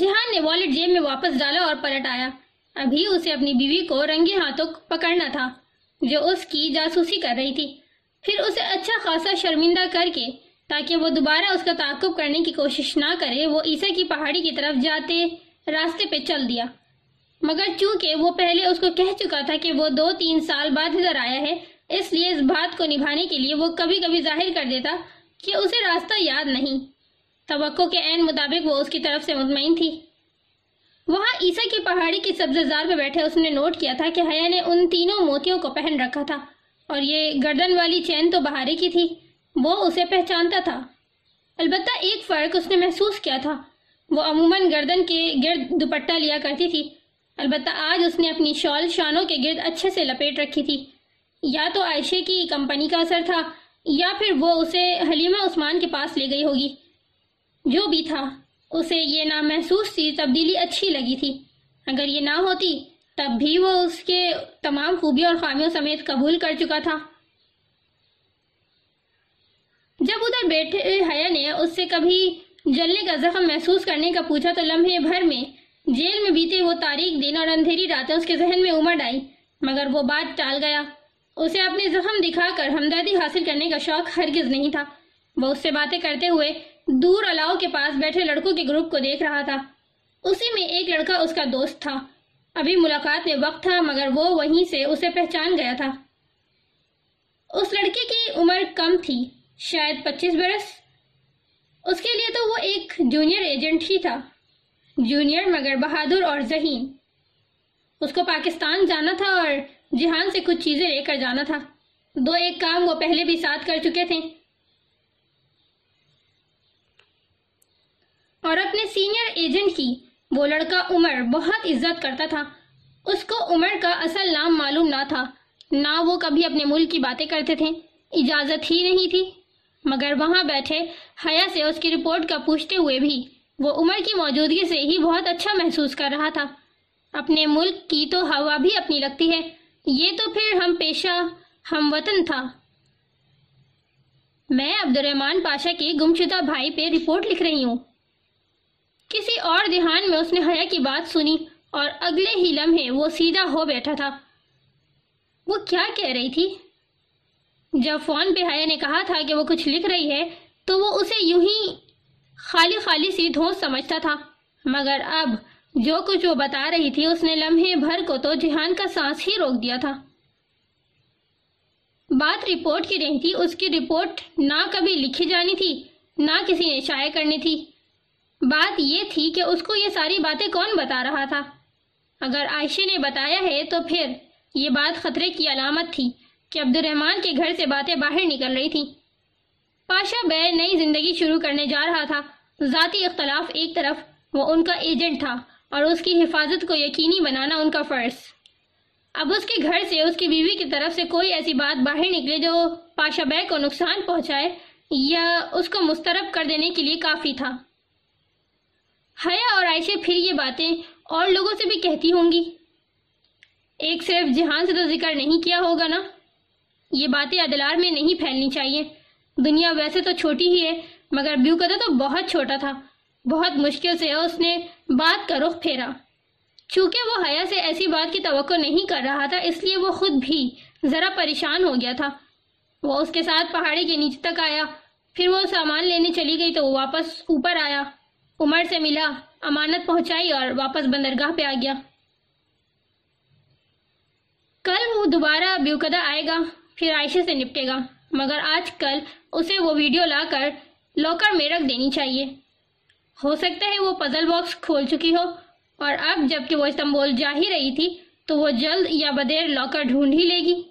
جہان نے والٹ جیب میں واپس ڈالا اور پلٹ آیا۔ ابھی اسے اپنی بیوی کو رنگی ہاتھوں پکڑنا تھا، جو اس کی جاسوسی کر رہی تھی۔ پھر اسے اچھا خاصا شرمندہ کر کے، تاکہ وہ دوبارہ اس کا تعاقب کرنے کی کوشش نہ کرے، وہ عیسیٰ کی پہاڑی کی طرف جاتے راستے پہ چل دیا۔ مگر چونکہ وہ پہلے اس کو کہہ چکا تھا کہ وہ دو تین سال بعد ادھر آیا ہے، اس لیے اس بات کو نبھانے کے لیے وہ کبھی کبھی ظاہر کر دیتا کہ اسے راستہ یاد نہیں۔ توقع کے عین مطابق وہ اس کی طرف سے مطمئن تھی۔ وہاں عیسیٰ کی پہاڑی کی سبززار پہ بیٹھے اس نے نوٹ کیا تھا کہ حیا نے ان تینوں موتیوں کو پہن رکھا تھا اور یہ گردن والی چین تو بہارے کی تھی، وہ اسے پہچانتا تھا۔ البتہ ایک فرق اس نے محسوس کیا تھا، وہ عموماً گردن کے گرد دوپٹہ لیا کرتی تھی۔ البتہ آج اس نے اپنی شال شانوں کے گرد اچھے سے لپیٹ رکھی تھی۔ یا تو عائشہ کی کمپنی کا اثر تھا، یا پھر وہ اسے حلیمہ عثمان کے پاس لے گئی ہوگی۔ جو بھی تھا، اسے یہ نامحسوس سی تبدیلی اچھی لگی تھی۔ اگر یہ نہ ہوتی، تب بھی وہ اس کے تمام خوبیوں اور خامیوں سمیت قبول کر چکا تھا۔ جب ادھر بیٹھے حیا نے اس سے کبھی جلنے کا زخم محسوس کرنے کا پوچھا تو لمحے بھر میں جیل میں بیتے وہ تاریخ دن اور اندھیری راتیں اس کے ذہن میں امڑ آئی مگر وہ بات ٹال گیا۔ اسے اپنے زخم دکھا کر ہمدردی حاصل کرنے کا شوق ہرگز نہیں تھا۔ وہ اس سے باتیں کرتے ہوئے دور الاؤ کے پاس بیٹھے لڑکوں کے گروپ کو دیکھ رہا تھا۔ اسی میں ایک لڑکا اس کا دوست تھا۔ ابھی ملاقات میں وقت تھا، مگر وہ وہیں سے اسے پہچان گیا تھا۔ اس لڑکے کی عمر کم تھی، شاید پچیس برس۔ اس کے لیے تو وہ ایک جونیئر ایجنٹ ہی تھا۔ جونیئر مگر بہادر اور ذہین۔ اس کو پاکستان جانا تھا اور جہان سے کچھ چیزیں لے کر جانا تھا۔ دو ایک کام وہ پہلے بھی ساتھ کر چکے تھے۔ اور اپنے سینئر ایجنٹ کی، وہ لڑکا عمر بہت عزت کرتا تھا۔ اس کو عمر کا اصل نام معلوم نہ تھا۔ نہ وہ کبھی اپنے ملک کی باتیں کرتے تھے۔ اجازت ہی نہیں تھی۔ مگر وہاں بیٹھے حیا سے اس کی رپورٹ کا پوچھتے ہوئے بھی وہ عمر کی موجودگی سے ہی بہت اچھا محسوس کر رہا تھا۔ اپنے ملک کی تو ہوا بھی اپنی لگتی ہے۔ یہ تو پھر ہم پیشہ، ہم وطن تھا۔ میں عبد الرحمن پاشا کے گمشدہ بھائی پہ رپورٹ لکھ رہی ہوں۔ کسی اور دھیان میں اس نے حیا کی بات سنی اور اگلے ہی لمحے وہ سیدھا ہو بیٹھا تھا۔ وہ کیا کہہ رہی تھی؟ جب فون پہ حیا نے کہا تھا کہ وہ کچھ لکھ رہی ہے، تو وہ اسے یوں ہی خالی خالی سی دھوس سمجھتا تھا۔ مگر اب جو کچھ وہ بتا رہی تھی، اس نے لمحے بھر کو تو جہان کا سانس ہی روک دیا تھا۔ بات رپورٹ کی نہیں تھی، اس کی رپورٹ نہ کبھی لکھی جانی تھی، نہ کسی نے شائع کرنی تھی۔ بات یہ تھی کہ اس کو یہ ساری باتیں کون بتا رہا تھا؟ اگر عائشہ نے بتایا ہے تو پھر یہ بات خطرے کی علامت تھی کہ عبد الرحمن کے گھر سے باتیں باہر نکل رہی تھی پاشا بے نئی زندگی شروع کرنے جا رہا تھا۔ ذاتی اختلاف ایک طرف، وہ ان کا ایجنٹ تھا اور اس کی حفاظت کو یقینی بنانا ان کا فرض۔ اب اس کے گھر سے اس کی بیوی کی طرف سے کوئی ایسی بات باہر نکلے جو پاشا بے کو نقصان پہنچائے یا اس کو مسترب کر دینے کے لیے کافی تھا۔ حیا اور عائشہ پھر یہ باتیں اور لوگوں سے بھی کہتی ہوں گی۔ ایک صرف جہان سے تو ذکر نہیں کیا ہوگا نا۔ یہ باتیں ادلار میں نہیں پھیلنی چاہیے۔ دنیا ویسے تو چھوٹی ہی ہے، مگر بیوکتا تو بہت چھوٹا تھا۔ بہت مشکل سے اس نے بات کا رخ پھیرا۔ چونکہ وہ حیا سے ایسی بات کی توقع نہیں کر رہا تھا، اس لیے وہ خود بھی ذرا پریشان ہو گیا تھا۔ وہ اس کے ساتھ پہاڑی کے نیچے تک آیا۔ پھر وہ سامان لینے چلی گئی تو وہ واپس اوپر آیا۔ عمر سے ملا، امانت پہنچائی اور واپس بندرگاہ پہ آ گیا۔ کل وہ دوبارہ بیوکدہ آئے گا، پھر عائشہ سے نپٹے گا، مگر آج کل اسے وہ ویڈیو لا کر لوکر میں رکھ دینی چاہیے۔ ہو سکتا ہے وہ پزل باکس کھول چکی ہو، اور اب جبکہ وہ استنبول جا ہی رہی تھی، تو وہ جلد یا بدیر لاکر ڈھونڈ ہی لے گی۔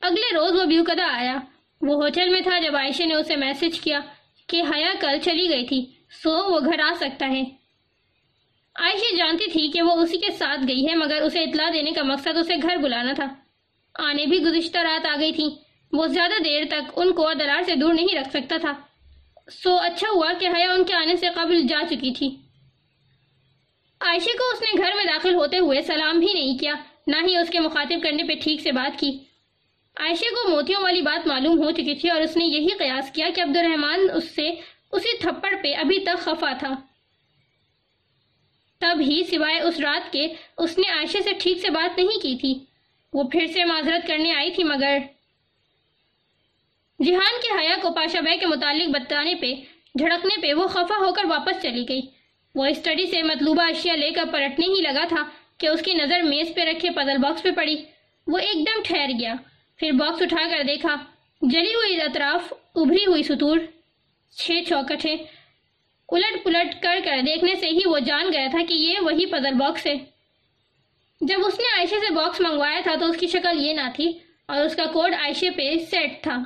اگلے روز وہ بیوکدہ آیا۔ وہ ہوٹل میں تھا جب عائشہ نے اسے میسج کیا کہ حیا کل چلی گئی تھی۔ سو وہ گھر آ سکتا ہے۔ عائشہ جانتی تھی کہ وہ اسی کے ساتھ گئی ہے، مگر اسے اطلاع دینے کا مقصد اسے گھر بلانا تھا۔ آنے بھی گزشتہ رات آ گئی تھی۔ وہ زیادہ دیر تک ان کو دلار سے دور نہیں رکھ سکتا تھا۔ سو اچھا ہوا کہ حیا ان کے آنے سے قبل جا چکی تھی۔ عائشہ کو اس نے گھر میں داخل ہوتے ہوئے سلام بھی نہیں کیا، نہ ہی اس کے مخاطب کرنے پہ ٹھیک سے بات کی۔ عائشہ کو موتیوں والی بات معلوم ہو چکی تھی اور اس نے یہی قیاس کیا کہ عبد الرحمن اس سے اسی تھپڑ پہ ابھی تک خفا تھا۔ تب ہی سوائے اس رات کے اس نے عائشہ سے ٹھیک سے بات نہیں کی تھی۔ وہ پھر سے معذرت کرنے آئی تھی مگر جہان کے حیا کو پاشا بے کے متعلق بتانے پہ، جھڑکنے پہ وہ خفا ہو کر واپس چلی گئی۔ وہ اسٹڈی سے مطلوبہ اشیاء لے کر پلٹنے ہی لگا تھا کہ اس کی نظر میز پہ رکھے پزل باکس پہ پڑی۔ وہ ایک دم ٹھہر گیا۔ پھر باکس اٹھا کر دیکھا۔ جلی ہوئی اطراف، ابھری ہوئی ستور چھ چوکٹے الٹ پلٹ کر کر دیکھنے سے ہی وہ جان گیا تھا کہ یہ وہی پزل باکس ہے۔ جب اس نے عائشہ سے باکس منگوایا تھا تو اس کی شکل یہ نہ تھی اور اس کا کوڈ عائشہ پہ سیٹ تھا۔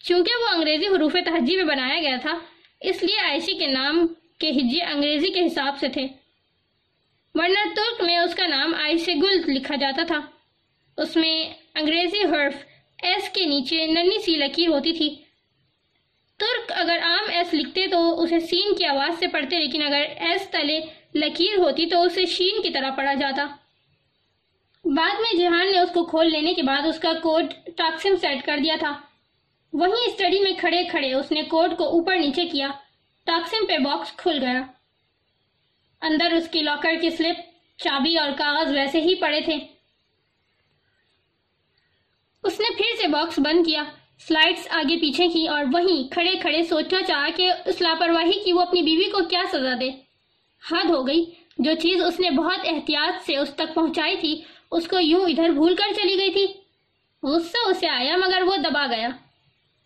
چونکہ وہ انگریزی حروف تہجی میں بنایا گیا تھا، اس لیے عائشہ کے نام کے ہجے انگریزی کے حساب سے تھے۔ ورنہ ترک میں اس کا نام عائشہ گل لکھا جاتا تھا۔ اس میں انگریزی حرف ایس کے نیچے ننی سی لکیر ہوتی تھی۔ ترک اگر عام ایس لکھتے تو اسے سین کی آواز سے پڑھتے، لیکن اگر ایس تلے لکیر ہوتی تو اسے شین کی طرح پڑھا جاتا۔ بعد میں جہان نے اس کو کھول لینے کے بعد اس کا کوڈ ٹاکسم سیٹ کر دیا تھا۔ وہیں اسٹڈی میں کھڑے کھڑے اس نے کوڈ کو اوپر نیچے کیا۔ ٹاکسم پہ باکس کھل گیا۔ اندر اس کی لاکر کی سلپ، چابی اور کاغذ ویسے ہی پڑے تھے۔ اس نے پھر سے باکس بند کیا۔ سلائڈز آگے پیچھے کی اور وہیں کھڑے کھڑے سوچنا چاہا کہ اس لاپرواہی کی وہ اپنی بیوی کو کیا سزا دے۔ حد ہو گئی۔ جو چیز اس نے بہت احتیاط سے اس تک پہنچائی تھی، اس کو یوں ادھر بھول کر چلی گئی تھی۔ غصہ اسے آیا مگر وہ دبا گیا۔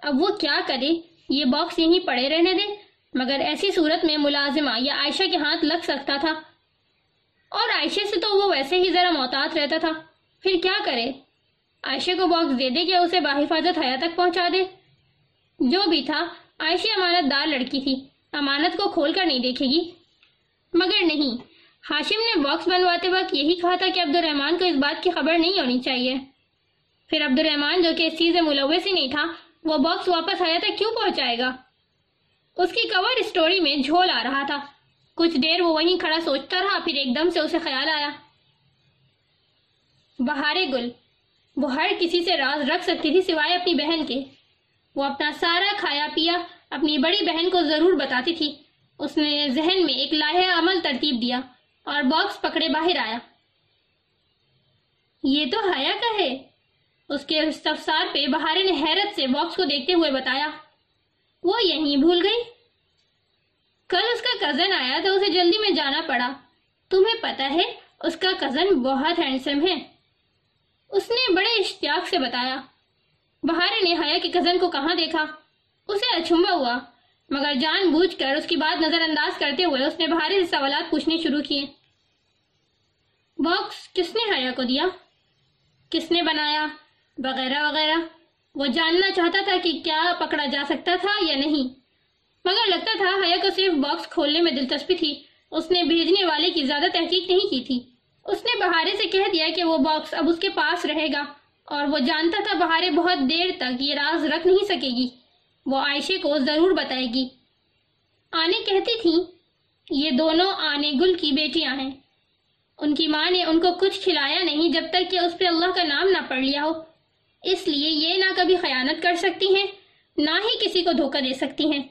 اب وہ کیا کرے؟ یہ باکس یہیں پڑے رہنے دے۔ مگر ایسی صورت میں ملازمہ یا عائشہ کے ہاتھ لگ سکتا تھا۔ اور عائشہ سے تو وہ ویسے ہی ذرا محتاط رہتا تھا۔ پھر کیا کرے؟ عائشہ کو باکس دے دے کہ اسے باحفاظت حیا تک پہنچا دے۔ جو بھی تھا، عائشہ امانت دار لڑکی تھی، امانت کو کھول کر نہیں دیکھے گی۔ مگر نہیں، ہاشم نے باکس بنواتے وقت یہی کہا تھا کہ عبد الرحمن کو اس بات کی خبر نہیں ہونی چاہیے۔ پھر عبد الرحمن جو کہ اس چیز ملوث ہی نہیں تھا، وہ باکس واپس آیا تھا کیوں پہنچائے گا؟ اس کی کور اسٹوری میں جھول آ رہا تھا۔ کچھ دیر وہ وہیں کھڑا سوچتا رہا، پھر ایک دم سے اسے خیال آیا۔ بہارے گل۔ وہ ہر کسی سے راز رکھ سکتی تھی سوائے اپنی بہن کے۔ وہ اپنا سارا کھایا پیا، اپنی بڑی بہن کو ضرور بتاتی تھی۔ اس نے ذہن میں ایک لاہے عمل ترتیب دیا اور باکس پکڑے باہر آیا۔ یہ تو حیا کا ہے۔ اس کے استفسار پہ بہارے نے حیرت سے باکس کو دیکھتے ہوئے بتایا، وہ یہیں بھول گئی۔ کل اس کا کزن آیا تو اسے جلدی میں جانا پڑا۔ تمہیں پتا ہے، اس کا کزن بہت ہینڈسم ہے۔ اس نے بڑے اشتیاق سے بتایا۔ بہارے نے حیا کے کزن کو کہاں دیکھا؟ اسے اچھمبا ہوا۔ مگر جان بوجھ کر اس کی بات نظر انداز کرتے ہوئے اس نے بہارے سے سوالات پوچھنے شروع کیے۔ باکس کس نے حیا کو دیا؟ کس نے بنایا؟ وغیرہ وغیرہ۔ وہ جاننا چاہتا تھا کہ کیا پکڑا جا سکتا تھا یا نہیں۔ مگر لگتا تھا حیا کو صرف باکس کھولنے میں دلچسپی تھی۔ اس نے بھیجنے والے کی زیادہ تحقیق نہیں کی تھی۔ اس نے بہارے سے کہہ دیا کہ وہ باکس اب اس کے پاس رہے گا، اور وہ جانتا تھا بہارے بہت دیر تک یہ راز رکھ نہیں سکے گی۔ وہ عائشہ کو ضرور بتائے گی۔ آنے کہتی تھی، یہ دونوں آنے گل کی بیٹیاں ہیں۔ ان کی ماں نے ان کو کچھ کھلایا نہیں جب تک کہ اس پہ اللہ کا نام نہ پڑھ لیا ہو۔ اس لیے یہ نہ کبھی خیانت کر سکتی ہیں، نہ ہی کسی کو دھوکہ دے سکتی ہیں۔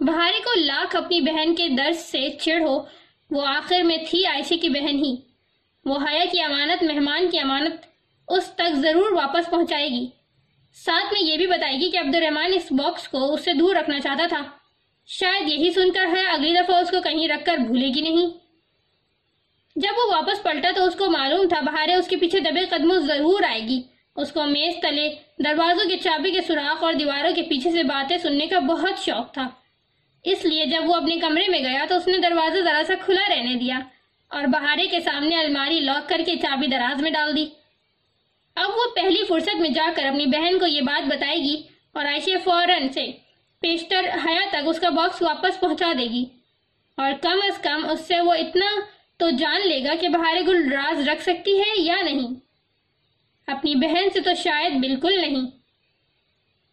بہارے کو لاکھ اپنی بہن کے درس سے چڑ ہو، وہ آخر میں تھی عائشہ کی بہن ہی۔ وہ حیا کی امانت، مہمان کی امانت اس تک ضرور واپس پہنچائے گی۔ ساتھ میں یہ بھی بتائے گی کہ عبد الرحمن اس باکس کو اس سے دور رکھنا چاہتا تھا۔ شاید یہی سن کر ہے اگلی دفعہ اس کو کہیں رکھ کر بھولے گی نہیں۔ جب وہ واپس پلٹا تو اس کو معلوم تھا بہارے اس کے پیچھے دبے قدموں ضرور آئے گی۔ اس کو میز، تلے، دروازوں کے چابی کے سوراخ اور دیواروں کے پیچھے سے باتیں سننے کا بہت شوق تھا۔ اس لیے جب وہ اپنے کمرے میں گیا تو اس نے دروازہ ذرا سا کھلا رہنے دیا۔ اور بہارے کے سامنے الماری لاک کر کے چابی دراز میں ڈال دی۔ اب وہ پہلی فرصت میں جا کر اپنی بہن کو یہ بات بتائے گی اور عائشہ فوراً سے پیشتر حیا تک اس کا باکس واپس پہنچا دے گی۔ اور کم از کم اس سے وہ اتنا تو جان لے گا کہ بہارے گل راز رکھ سکتی ہے یا نہیں۔ اپنی بہن سے تو شاید بالکل نہیں۔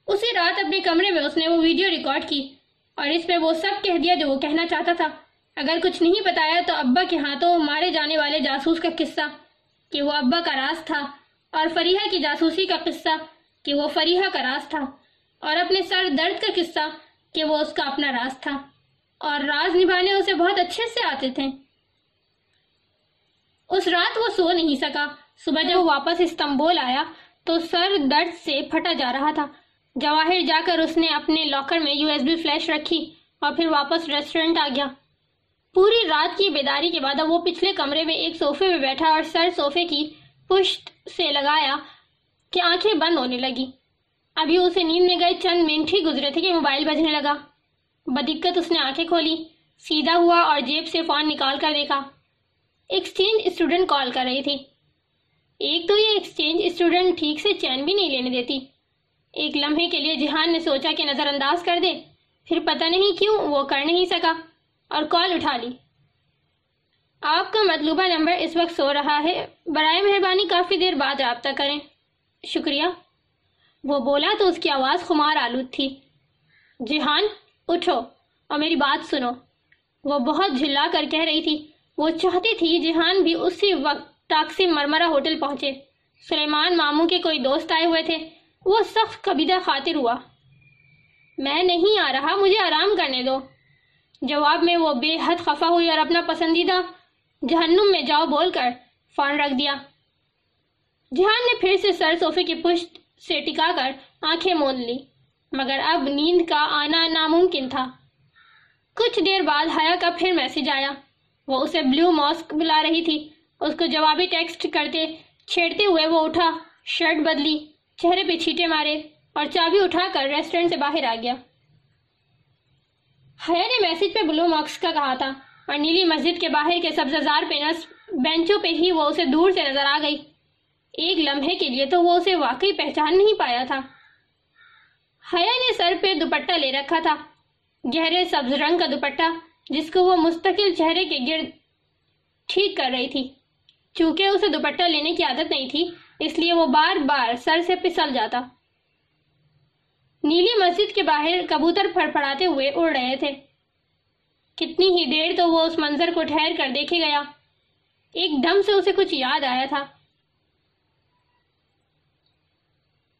اسی رات اپنے کمرے میں اس نے وہ ویڈیو ریکارڈ کی اور اس میں وہ سب کہہ دیا جو وہ کہنا چاہتا تھا۔ اگر کچھ نہیں بتایا تو ابا کے ہاتھوں مارے جانے والے جاسوس کا قصہ، کہ وہ ابا کا راز تھا، اور فریحہ کی جاسوسی کا قصہ، کہ وہ فریحہ کا راز تھا، اور اپنے سر درد کا قصہ، کہ وہ اس کا اپنا راز تھا۔ اور راز نبھانے اسے بہت اچھے سے آتے تھے۔ اس رات وہ سو نہیں سکا۔ صبح جب وہ واپس استنبول آیا تو سر درد سے پھٹا جا رہا تھا۔ جواہر جا کر اس نے اپنے لاکر میں یو ایس بی فلیش رکھی اور پھر واپس ریسٹورنٹ آ گیا۔ پوری رات کی بیداری کے بعد وہ پچھلے کمرے میں ایک صوفے میں بیٹھا اور سر صوفے کی پشت سے لگایا کہ آنکھیں بند ہونے لگی۔ ابھی اسے نیند میں گئے چند منٹ ہی گزرے تھے کہ موبائل بجنے لگا۔ بدقت اس نے آنکھیں کھولی، سیدھا ہوا اور جیب سے فون نکال کر دیکھا۔ ایکسچینج اسٹوڈنٹ کال کر رہی تھی۔ ایک تو یہ ایکسچینج اسٹوڈنٹ ٹھیک سے چین بھی نہیں لینے دیتی۔ ایک لمحے کے لیے جہان نے سوچا کہ نظر انداز کر دے، پھر پتہ نہیں کیوں وہ کر نہیں سکا۔ اور کال اٹھا لی۔ آپ کا مطلوبہ نمبر اس وقت سو رہا ہے۔ برائے مہربانی کافی دیر بعد رابطہ کریں۔ شکریہ۔ وہ بولا تو اس کی آواز خمار آلود تھی۔ جہان اٹھو اور میری بات سنو۔ وہ بہت جھلا کر کہہ رہی تھی۔ وہ چاہتی تھی جہان بھی اسی وقت ٹاکسی مرمرہ ہوٹل پہنچے۔ سلیمان ماموں کے کوئی دوست آئے ہوئے تھے۔ وہ سخت قبیدہ خاطر ہوا۔ میں نہیں آ رہا، مجھے آرام کرنے دو۔ جواب میں وہ بے حد خفا ہوئی اور اپنا پسندیدہ جہنم میں جاؤ بول کر فون رکھ دیا۔ جہان نے پھر سے سر صوفے کی پشت سے ٹکا کر آنکھیں مون لی، مگر اب نیند کا آنا ناممکن تھا۔ کچھ دیر بعد حیا کا پھر میسج آیا۔ وہ اسے بلیو ماسک بلا رہی تھی۔ اس کو جوابی ٹیکسٹ کرتے چھیڑتے ہوئے وہ اٹھا، شرٹ بدلی، چہرے پہ چھیٹے مارے اور چابی اٹھا کر ریسٹورنٹ سے باہر آ گیا۔ حیا نے میسج پہ بلو مارکس کا کہا تھا اور نیلی مسجد کے باہر کے سبززار پہ نصب بینچوں پہ ہی وہ اسے دور سے نظر آ گئی۔ ایک لمحے کے لیے تو وہ اسے واقعی پہچان نہیں پایا تھا۔ حیا نے سر پہ دوپٹہ لے رکھا تھا، گہرے سبز رنگ کا دوپٹہ، جس کو وہ مستقل چہرے کے گرد ٹھیک کر رہی تھی۔ چونکہ اسے دوپٹہ لینے کی عادت نہیں تھی، اس لیے وہ بار بار سر سے پسل جاتا۔ نیلی مسجد کے باہر کبوتر پھڑ پھڑاتے ہوئے اڑ رہے تھے۔ کتنی ہی دیر تو وہ اس منظر کو ٹھہر کر دیکھے گیا۔ ایک دم سے اسے کچھ یاد آیا تھا۔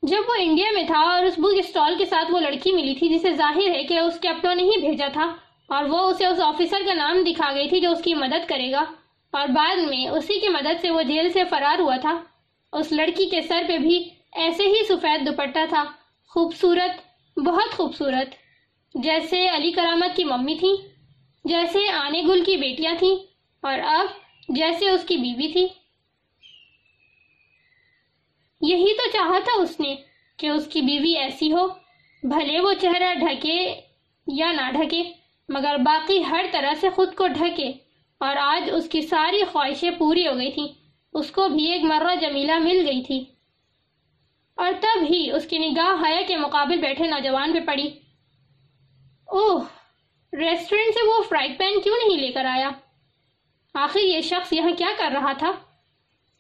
جب وہ انڈیا میں تھا اور اس بک اسٹال کے ساتھ وہ لڑکی ملی تھی جسے ظاہر ہے کہ اس کے اپنوں نے ہی بھیجا تھا اور وہ اسے اس آفیسر کا نام دکھا گئی تھی جو اس کی مدد کرے گا۔ اور بعد میں اسی کی مدد سے وہ جیل سے فرار ہوا تھا۔ اس لڑکی کے سر پہ بھی ایسے ہی سفید دوپٹہ تھا۔ خوبصورت، بہت خوبصورت۔ جیسے علی کرامت کی ممی تھی جیسے آنے گل کی بیٹیاں تھیں، اور اب جیسے اس کی بیوی تھی۔ یہی تو چاہا تھا اس نے کہ اس کی بیوی ایسی ہو، بھلے وہ چہرہ ڈھکے یا نہ ڈھکے، مگر باقی ہر طرح سے خود کو ڈھکے۔ اور آج اس کی ساری خواہشیں پوری ہو گئی تھیں۔ اس کو بھی ایک مرہ جمیلہ مل گئی تھی۔ اور تب ہی اس کی نگاہ حیا کے مقابل بیٹھے نوجوان پہ پڑی۔ اوہ، ریسٹورنٹ سے وہ فرائڈ پین کیوں نہیں لے کر آیا؟ آخر یہ شخص یہاں کیا کر رہا تھا؟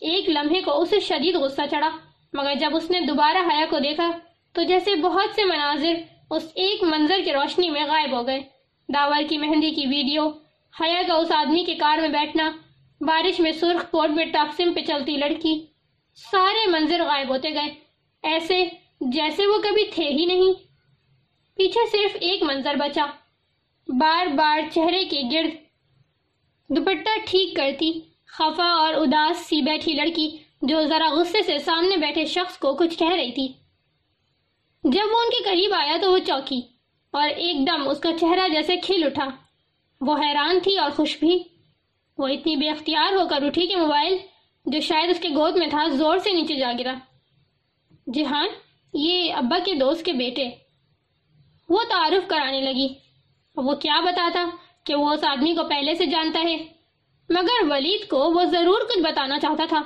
ایک لمحے کو اسے شدید غصہ چڑھا، مگر جب اس نے دوبارہ حیا کو دیکھا، تو جیسے بہت سے مناظر اس ایک منظر کی روشنی میں غائب ہو گئے۔ داور کی مہندی کی ویڈیو، حیا کا اس آدمی کے کار میں بیٹھنا، بارش میں سرخ کوٹ میں ٹاکسم پہ چلتی لڑکی، سارے منظر غائب ہوتے گئے۔ ایسے جیسے وہ کبھی تھے ہی نہیں۔ پیچھے صرف ایک منظر بچا۔ بار بار چہرے کے گرد۔ دوپٹہ ٹھیک کرتی۔ خفا اور اداس سی بیٹھی لڑکی جو ذرا غصے سے سامنے بیٹھے شخص کو کچھ کہہ رہی تھی۔ جب وہ ان کے قریب آیا تو وہ چوکی اور ایک دم اس کا چہرہ جیسے کھل اٹھا۔ وہ حیران تھی اور خوش بھی۔ وہ اتنی بے اختیار ہو کر اٹھی کہ موبائل جو شاید اس کے گود میں تھا زور سے نیچے جا گرا۔ جہان یہ ابا کے دوست کے بیٹے۔ وہ تعارف کرانے لگی۔ وہ کیا بتاتا کہ وہ اس آدمی کو پہلے سے جانتا ہے۔ مگر ولید کو وہ ضرور کچھ بتانا چاہتا تھا۔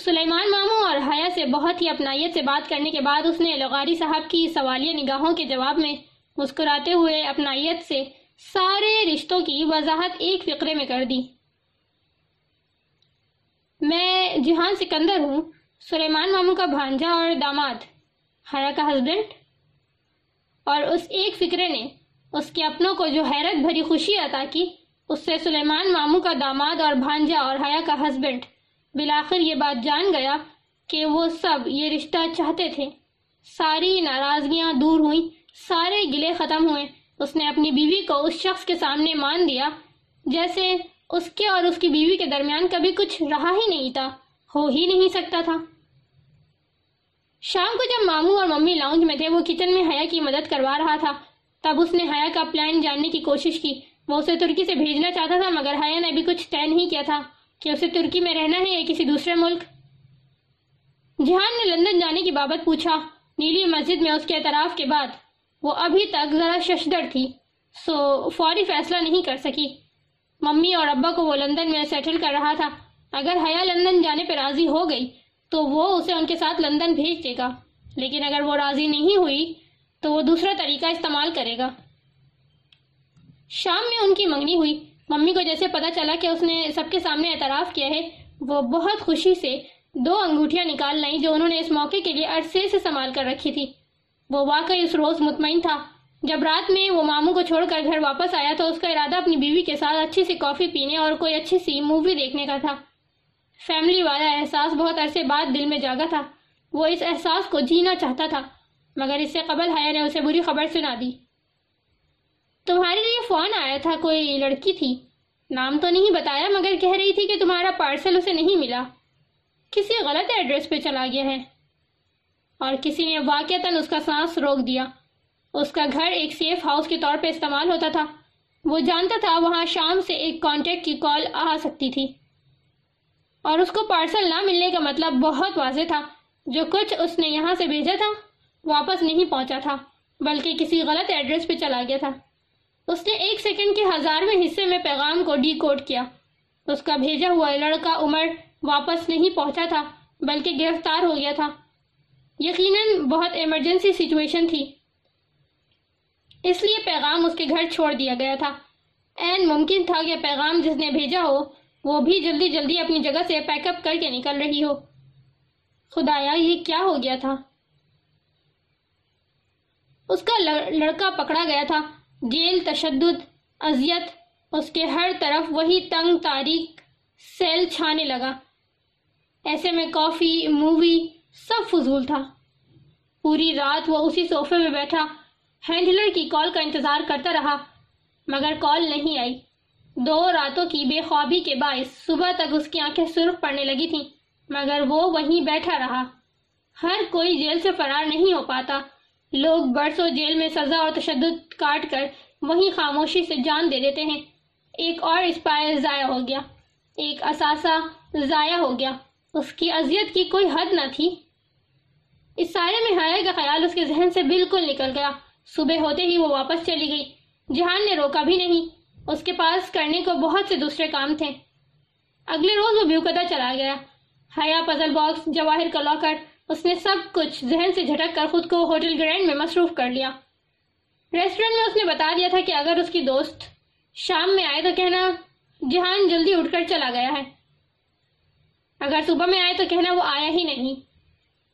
سلیمان ماموں اور حیا سے بہت ہی اپنائیت سے بات کرنے کے بعد اس نے لغاری صاحب کی سوالیہ نگاہوں کے جواب میں مسکراتے ہوئے اپنائیت سے سارے رشتوں کی وضاحت ایک فقرے میں کر دی۔ میں جہان سکندر ہوں سلیمان ماموں کا بھانجا اور داماد حیا کا ہسبینڈ اور اس ایک فکرے نے اس کے اپنوں کو جو حیرت بھری خوشی عطا کی، اس سے سلیمان ماموں کا داماد اور بھانجا اور حیا کا ہسبینڈ بلاخر یہ بات جان گیا کہ وہ سب یہ رشتہ چاہتے تھے۔ ساری ناراضگیاں دور ہوئیں، سارے گلے ختم ہوئے۔ اس نے اپنی بیوی کو اس شخص کے سامنے مان دیا جیسے اس کے اور اس کی بیوی کے درمیان کبھی کچھ رہا ہی نہیں تھا۔ ہو ہی نہیں سکتا تھا۔ شام کو جب ماموں اور ممی لاؤنج میں تھے، وہ کچن میں حیا کی مدد کروا رہا تھا۔ تب اس نے حیا کا پلان جاننے کی کوشش کی۔ وہ اسے ترکی سے بھیجنا چاہتا تھا، مگر حیا نے ابھی کچھ طے نہیں کیا تھا کہ اسے ترکی میں رہنا ہے یا کسی دوسرے ملک۔ جہان نے لندن جانے کی بابت پوچھا۔ نیلی مسجد میں اس کے اعتراف کے بعد وہ ابھی تک ذرا ششدر تھی۔ سو فوری فیصلہ نہیں کر سکی۔ ممی اور ابا کو وہ لندن میں سیٹل کر رہا تھا۔ اگر حیا لندن جانے پہ راضی ہو گئی تو وہ اسے ان کے ساتھ لندن بھیج دے گا۔ لیکن اگر وہ راضی نہیں ہوئی تو وہ دوسرا طریقہ استعمال کرے گا۔ شام میں ان کی منگنی ہوئی۔ ممی کو جیسے پتا چلا کہ اس نے سب کے سامنے اعتراف کیا ہے، وہ بہت خوشی سے دو انگوٹھیاں نکال لائیں جو انہوں نے اس موقع کے لیے عرصے سے سنبھال کر رکھی تھی۔ وہ واقعی اس روز مطمئن تھا۔ جب رات میں وہ ماموں کو چھوڑ کر گھر واپس آیا تو اس کا ارادہ اپنی بیوی کے ساتھ اچھی سی کافی پینے اور کوئی اچھی سی مووی دیکھنے کا تھا۔ فیملی والا احساس بہت عرصے بعد دل میں جاگا تھا۔ وہ اس احساس کو جینا چاہتا تھا، مگر اس سے قبل حیا نے اسے بری خبر سنا دی۔ تمہارے لیے فون آیا تھا، کوئی لڑکی تھی۔ نام تو نہیں بتایا، مگر کہہ رہی تھی کہ تمہارا پارسل اسے نہیں ملا۔ کسی غلط ایڈریس پہ چلا گیا ہے۔ اور کسی نے واقعتاً اس کا سانس روک دیا۔ اس کا گھر ایک سیف ہاؤس کے طور پہ استعمال ہوتا تھا۔ وہ جانتا تھا وہاں شام سے ایک کانٹیکٹ کی کال آ سکتی تھی۔ اور اس کو پارسل نہ ملنے کا مطلب بہت واضح تھا۔ جو کچھ اس نے یہاں سے بھیجا تھا، واپس نہیں پہنچا تھا، بلکہ کسی غلط ایڈریس پہ چلا گیا تھا۔ اس نے ایک سیکنڈ کے ہزارویں حصے میں پیغام کو ڈی کوڈ کیا۔ اس کا بھیجا ہوا لڑکا عمر واپس نہیں پہنچا تھا، بلکہ گرفتار ہو گیا تھا۔ یقیناً بہت ایمرجنسی سچویشن تھی۔ اس لیے پیغام اس کے گھر چھوڑ دیا گیا تھا۔ این ممکن تھا کہ پیغام جس نے بھیجا ہو وہ بھی جلدی جلدی اپنی جگہ سے پیک اپ کر کے نکل رہی ہو۔ خدایا، یہ کیا ہو گیا تھا؟ اس کا لڑکا پکڑا گیا تھا۔ جیل تشدد، اذیت، اس کے ہر طرف وہی تنگ تاریخ سیل چھانے لگا۔ ایسے میں کافی، مووی سب فضول تھا۔ پوری رات وہ اسی صوفے میں بیٹھا۔ ہینڈلر کی کال کا انتظار کرتا رہا، مگر کال نہیں آئی۔ دو راتوں کی بے خوابی کے باعث صبح تک اس کی آنکھیں سرخ پڑنے لگی تھیں، مگر وہ وہیں بیٹھا رہا۔ ہر کوئی جیل سے فرار نہیں ہو پاتا۔ لوگ برسوں جیل میں سزا اور تشدد کاٹ کر وہیں خاموشی سے جان دے دیتے ہیں۔ ایک اور اسپائر ضائع ہو گیا۔ ایک اثاثہ ضائع ہو گیا۔ اس کی اذیت کی کوئی حد نہ تھی۔ اس سارے میں حیا کا خیال اس کے ذہن سے بالکل نکل گیا۔ صبح ہوتے ہی وہ واپس چلی گئی۔ جہان نے روکا بھی نہیں۔ اس کے پاس کرنے کو بہت سے دوسرے کام تھے۔ اگلے روز وہ بیوکتا چلا گیا۔ حیا پزل باکس جواہر کا لاکر، اس نے سب کچھ ذہن سے جھٹک کر خود کو ہوٹل گرینڈ میں مصروف کر لیا۔ ریسٹورنٹ میں اس نے بتا دیا تھا کہ اگر اس کی دوست شام میں آئے تو کہنا، جہان جلدی اٹھ کر چلا گیا ہے۔ اگر صبح میں آئے تو کہنا، وہ آیا ہی نہیں۔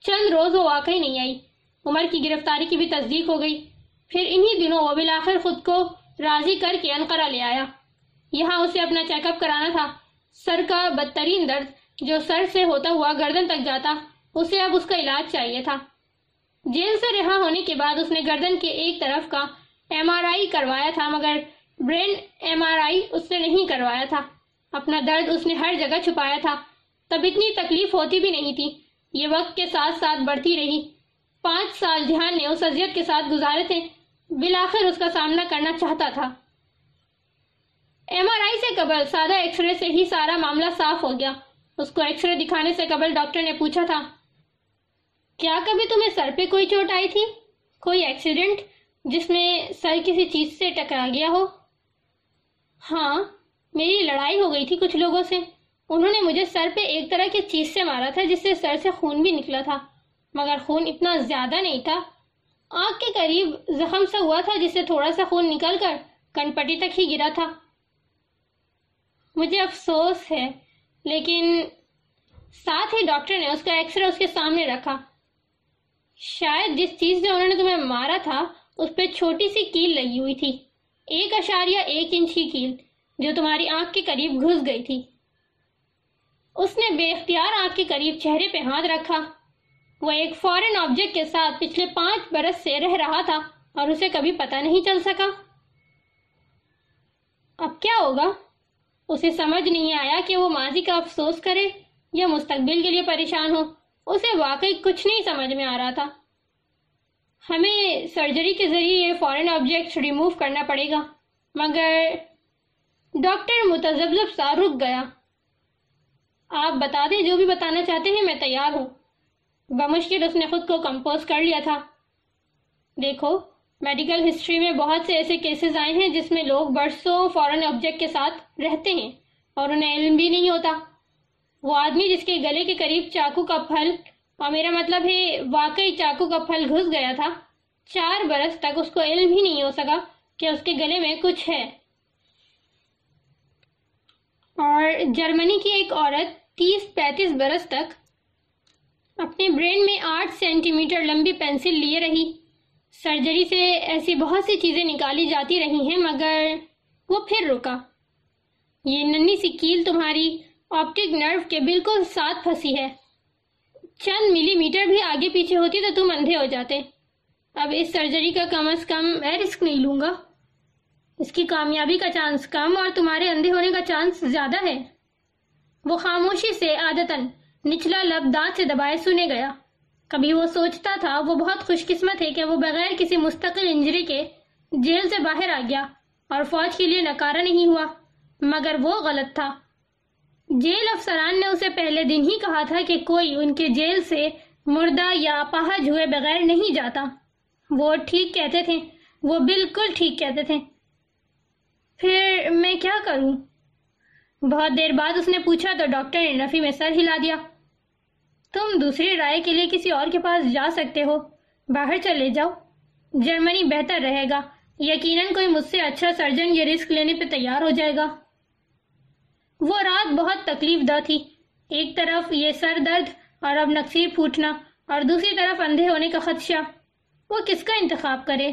چند روز وہ واقعی نہیں آئی۔ عمر کی گرفتاری کی بھی تصدیق ہو گئی۔ پھر انہی دنوں وہ بلاخر خود کو راضی کر کے انقرہ لے آیا۔ یہاں اسے اپنا چیک اپ کرانا تھا۔ سر کا بدترین درد جو سر سے ہوتا ہوا گردن تک جاتا، اسے اب اس کا علاج چاہیے تھا۔ جیل سے رہا ہونے کے بعد اس نے گردن کے ایک طرف کا ایم آر آئی کروایا تھا، مگر برین ایم آر آئی اس نے نہیں کروایا تھا۔ اپنا درد اس نے ہر جگہ چھپایا تھا۔ تب اتنی تکلیف ہوتی بھی نہیں تھی۔ یہ وقت کے ساتھ ساتھ بڑھتی رہی۔ پانچ سال جہان نے اس اذیت کے ساتھ گزارے تھے۔ بلاخر اس کا سامنا کرنا چاہتا تھا۔ ایم آر آئی سے قبل سادہ ایکس رے سے ہی سارا معاملہ صاف ہو گیا۔ اس کو ایکس رے دکھانے سے قبل ڈاکٹر نے پوچھا تھا، کیا کبھی تمہیں سر پہ کوئی چوٹ آئی تھی؟ کوئی ایکسیڈنٹ جس میں سر کسی چیز سے ٹکرا گیا ہو؟ ہاں میری لڑائی ہو گئی تھی کچھ لوگوں سے۔ انہوں نے مجھے سر پہ ایک طرح کی چیز سے مارا تھا جس سے سر سے خون بھی نکلا تھا۔ مگر خون اتنا زیادہ نہیں تھا آنکھ کے قریب زخم سا ہوا تھا جس سے تھوڑا سا خون نکل کر کن پٹی تک ہی گرا تھا۔ مجھے افسوس ہے، لیکن ساتھ ہی ڈاکٹر نے اس کا ایکس رے اس کے سامنے رکھا۔ شاید جس چیز سے انہوں نے تمہیں مارا تھا، اس پہ چھوٹی سی کیل لگی ہوئی تھی۔ ایک اشاریہ ایک انچ کی کیل، جو تمہاری آنکھ کے قریب گھس گئی تھی۔ اس نے بے اختیار آنکھ کے قریب چہرے پہ ہاتھ رکھا۔ وہ ایک فورن آبجیکٹ کے ساتھ پچھلے پانچ برس سے رہ رہا تھا اور اسے کبھی پتہ نہیں چل سکا۔ اب کیا ہوگا؟ اسے سمجھ نہیں آیا کہ وہ ماضی کا افسوس کرے یا مستقبل کے لیے پریشان ہو۔ اسے واقعی کچھ نہیں سمجھ میں آ رہا تھا۔ ہمیں سرجری کے ذریعے یہ فورن آبجیکٹ ریموو کرنا پڑے گا۔ مگر ڈاکٹر متذبذب سا رک گیا۔ آپ بتا دیں جو بھی بتانا چاہتے ہیں میں تیار ہوں۔ بمشکل اس نے خود کو کمپوز کر لیا تھا۔ دیکھو، میڈیکل ہسٹری میں بہت سے ایسے کیسز آئے ہیں جس میں لوگ برسوں فورن آبجیکٹ کے ساتھ رہتے ہیں اور انہیں علم بھی نہیں ہوتا۔ وہ آدمی جس کے گلے کے قریب چاقو کا پھل، اور میرا مطلب ہے واقعی چاقو کا پھل گھس گیا تھا، چار برس تک اس کو علم ہی نہیں ہو سکا کہ اس کے گلے میں کچھ ہے۔ اور جرمنی کی ایک عورت تیس پینتیس برس تک اپنے برین میں آٹھ سینٹی میٹر لمبی پینسل لیے رہی۔ سرجری سے ایسی بہت سی چیزیں نکالی جاتی رہی ہیں، مگر وہ پھر رکا۔ یہ ننی سی کیل تمہاری آپٹک نرو کے بالکل ساتھ پھنسی ہے۔ چند ملی میٹر بھی آگے پیچھے ہوتی تو تم اندھے ہو جاتے۔ اب اس سرجری کا کم از کم میں رسک نہیں لوں گا۔ اس کی کامیابی کا چانس کم اور تمہارے اندھے ہونے کا چانس زیادہ ہے۔ وہ خاموشی سے عادتاً نچلا لب دانت سے دبائے سنے گیا۔ کبھی وہ سوچتا تھا وہ بہت خوش قسمت ہے کہ وہ بغیر کسی مستقل انجری کے جیل سے باہر آ گیا اور فوج کے لیے نکارا نہیں ہوا، مگر وہ غلط تھا۔ جیل افسران نے اسے پہلے دن ہی کہا تھا کہ کوئی ان کے جیل سے مردہ یا اپاہج ہوئے بغیر نہیں جاتا۔ وہ ٹھیک کہتے تھے، وہ بالکل ٹھیک کہتے تھے۔ پھر میں کیا کروں؟ بہت دیر بعد اس نے پوچھا تو ڈاکٹر نے نفی میں سر ہلا دیا۔ تم دوسری رائے کے لیے کسی اور کے پاس جا سکتے ہو۔ باہر چلے جاؤ۔ جرمنی بہتر رہے گا۔ یقیناً کوئی مجھ سے اچھا سرجن یہ رسک لینے پہ تیار ہو جائے گا۔ وہ رات بہت تکلیف دہ تھی۔ ایک طرف یہ سر درد اور اب نقصیر پھوٹنا اور دوسری طرف اندھے ہونے کا خدشہ۔ وہ کس کا انتخاب کرے؟